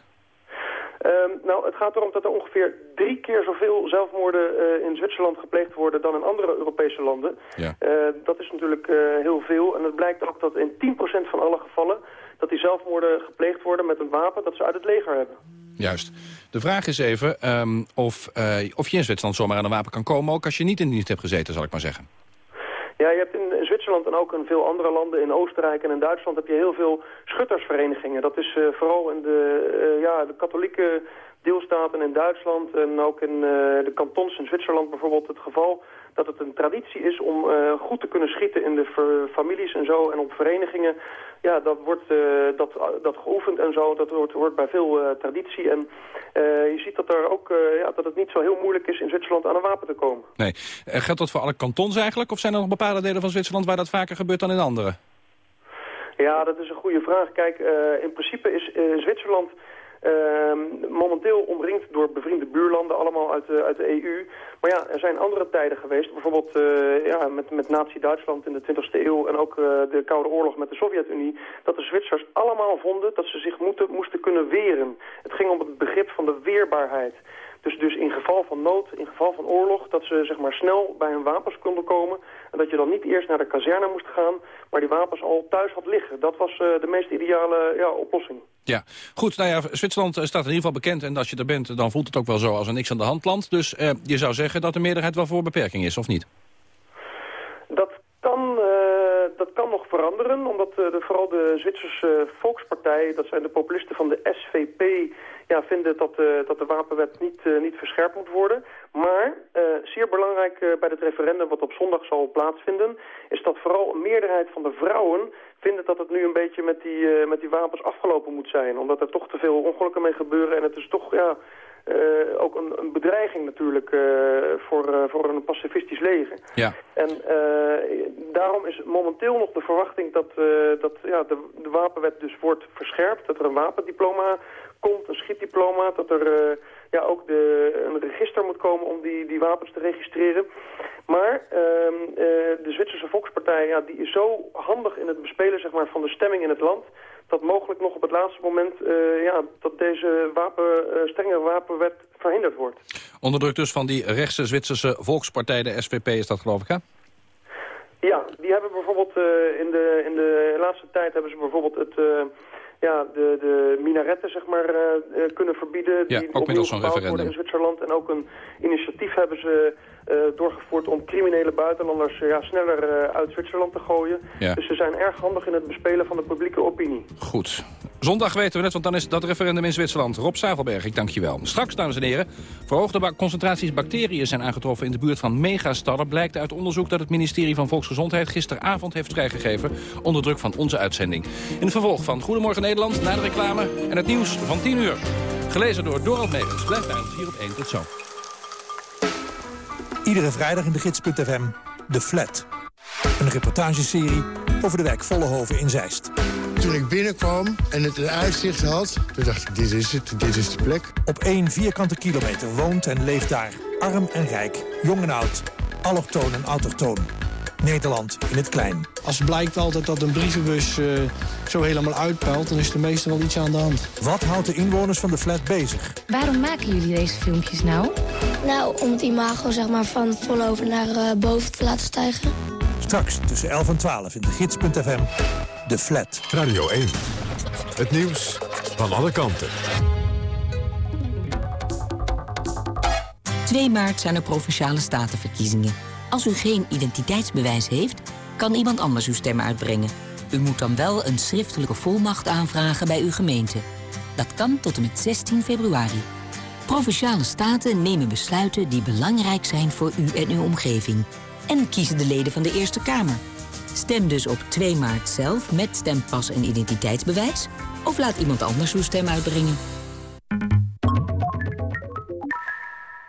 Speaker 31: Ehm, nou, het gaat erom dat er ongeveer drie keer zoveel zelfmoorden eh, in Zwitserland gepleegd worden dan in andere Europese landen.
Speaker 21: Ja.
Speaker 31: Eh, dat is natuurlijk eh, heel veel. En het blijkt ook dat in 10% van alle gevallen dat die zelfmoorden gepleegd worden met een wapen dat ze uit het leger hebben.
Speaker 21: Juist. De vraag is even ehm, of, of je in Zwitserland zomaar aan een wapen kan komen... ook als je niet in dienst hebt gezeten, zal ik maar zeggen.
Speaker 31: Ja, je hebt in Zwitserland en ook in veel andere landen, in Oostenrijk en in Duitsland, heb je heel veel schuttersverenigingen. Dat is uh, vooral in de, uh, ja, de katholieke deelstaten in Duitsland en ook in uh, de kantons in Zwitserland bijvoorbeeld het geval dat het een traditie is om goed te kunnen schieten in de families en zo en op verenigingen. Ja, dat wordt dat, dat geoefend en zo. Dat wordt, wordt bij veel traditie. En je ziet dat, er ook, ja, dat het niet zo heel moeilijk is in Zwitserland aan een wapen te komen.
Speaker 21: Nee. geldt dat voor alle kantons eigenlijk? Of zijn er nog bepaalde delen van Zwitserland waar dat vaker gebeurt dan in andere?
Speaker 31: Ja, dat is een goede vraag. Kijk, in principe is Zwitserland momenteel omringd door bevriende buurlanden, allemaal uit de, uit de EU. Maar ja, er zijn andere tijden geweest. Bijvoorbeeld uh, ja, met, met Nazi-Duitsland in de 20e eeuw en ook uh, de Koude Oorlog met de Sovjet-Unie. Dat de Zwitsers allemaal vonden dat ze zich moeten, moesten kunnen weren. Het ging om het begrip van de weerbaarheid. Dus, dus in geval van nood, in geval van oorlog, dat ze zeg maar, snel bij hun wapens konden komen. En dat je dan niet eerst naar de kazerne moest gaan, maar die wapens al thuis had liggen. Dat was uh, de meest ideale ja, oplossing.
Speaker 21: Ja, goed. Nou ja, Zwitserland eh, staat in ieder geval bekend. En als je er bent, dan voelt het ook wel zo als een niks aan de hand land. Dus uh, je zou zeggen dat de meerderheid wel voor beperking is, of niet?
Speaker 31: Dat kan, dat kan nog veranderen, omdat uh, de, vooral de Zwitserse Volkspartij, dat zijn de populisten van de SVP, ja, vinden dat, uh, dat de wapenwet niet, niet verscherpt moet worden. Maar zeer belangrijk bij het referendum wat op zondag zal plaatsvinden, is dat vooral een meerderheid van de vrouwen vinden dat het nu een beetje met die, met die wapens afgelopen moet zijn. Omdat er toch te veel ongelukken mee gebeuren. En het is toch ja, uh, ook een, een, bedreiging natuurlijk uh, voor, voor een pacifistisch leger.
Speaker 21: Ja.
Speaker 31: En daarom is momenteel nog de verwachting dat, dat ja, de, de wapenwet dus wordt verscherpt. Dat er een wapendiploma komt, een schietdiploma. Dat er ja, ook de, een register moet komen om die, die wapens te registreren. Maar uh, de Zwitserse Volkspartij ja, die is zo handig in het bespelen zeg maar, van de stemming in het land... dat mogelijk nog op het laatste moment uh, ja, dat deze wapen, uh, strenge wapenwet verhinderd wordt.
Speaker 21: Onder druk dus van die rechtse Zwitserse Volkspartij, de SVP, is dat geloof ik, hè?
Speaker 31: Ja, die hebben bijvoorbeeld in, de, in de laatste tijd hebben ze bijvoorbeeld het ja, de, de minaretten zeg maar, uh, kunnen verbieden.
Speaker 21: Ja,
Speaker 31: die
Speaker 21: ook middels zo'n referendum.
Speaker 31: in Zwitserland. En ook een initiatief hebben ze doorgevoerd om criminele buitenlanders ja, sneller uit Zwitserland te gooien.
Speaker 21: Ja.
Speaker 31: Dus ze zijn erg handig in het bespelen van de publieke opinie.
Speaker 21: Goed. Zondag weten we net, want dan is dat referendum in Zwitserland. Rob Zavelberg, ik dank je wel. Straks, dames en heren, verhoogde concentraties bacteriën zijn aangetroffen in de buurt van megastadden. Blijkt uit onderzoek dat het ministerie van Volksgezondheid gisteravond heeft vrijgegeven onder druk van onze uitzending. In het vervolg van Goedemorgen Nederland, na de reclame en het nieuws van 10 uur. Gelezen door Dorald Megens. Blijf bij ons hier op 1. Tot zo.
Speaker 32: Iedere vrijdag in de gids.fm, De Flat. Een reportageserie over de wijk Vollehoven in Zeist.
Speaker 33: Toen ik binnenkwam en het een uitzicht had, toen dacht ik, dit is het, dit is de plek.
Speaker 32: Op één vierkante kilometer woont en leeft daar, arm en rijk, jong en oud, allochtoon en autochtoon. Nederland in het klein.
Speaker 34: Als het blijkt altijd dat een brievenbus uh, zo helemaal uitpelt... dan is er meestal wel iets aan de hand.
Speaker 32: Wat houdt de inwoners van de flat bezig?
Speaker 35: Waarom maken jullie deze filmpjes nou?
Speaker 36: Nou, om het imago zeg maar, van Volhoven naar uh, boven te laten stijgen.
Speaker 32: Straks tussen 11 en 12 in de gids.fm. De Flat.
Speaker 3: Radio 1. Het nieuws van alle kanten.
Speaker 37: 2 maart zijn er Provinciale Statenverkiezingen. Als u geen identiteitsbewijs heeft, kan iemand anders uw stem uitbrengen. U moet dan wel een schriftelijke volmacht aanvragen bij uw gemeente. Dat kan tot en met 16 februari. Provinciale staten nemen besluiten die belangrijk zijn voor u en uw omgeving. En kiezen de leden van de Eerste Kamer. Stem dus op 2 maart zelf met stempas en identiteitsbewijs... of laat iemand anders uw stem uitbrengen.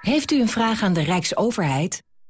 Speaker 38: Heeft u een vraag aan de Rijksoverheid?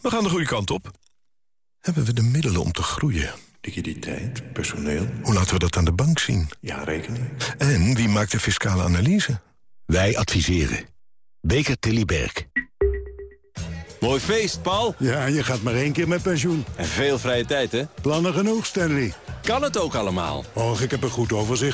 Speaker 39: We gaan de goede kant op. Hebben we de middelen om te groeien? Liquiditeit, personeel. Hoe laten we dat aan de bank zien? Ja, rekening. En wie maakt de fiscale analyse?
Speaker 40: Wij adviseren. Beker Tilly Berg.
Speaker 41: Mooi feest, Paul.
Speaker 42: Ja, je gaat maar één keer met pensioen.
Speaker 41: En veel vrije tijd, hè?
Speaker 42: Plannen genoeg, Stanley.
Speaker 41: Kan het ook allemaal?
Speaker 42: Och, ik heb een goed overzicht.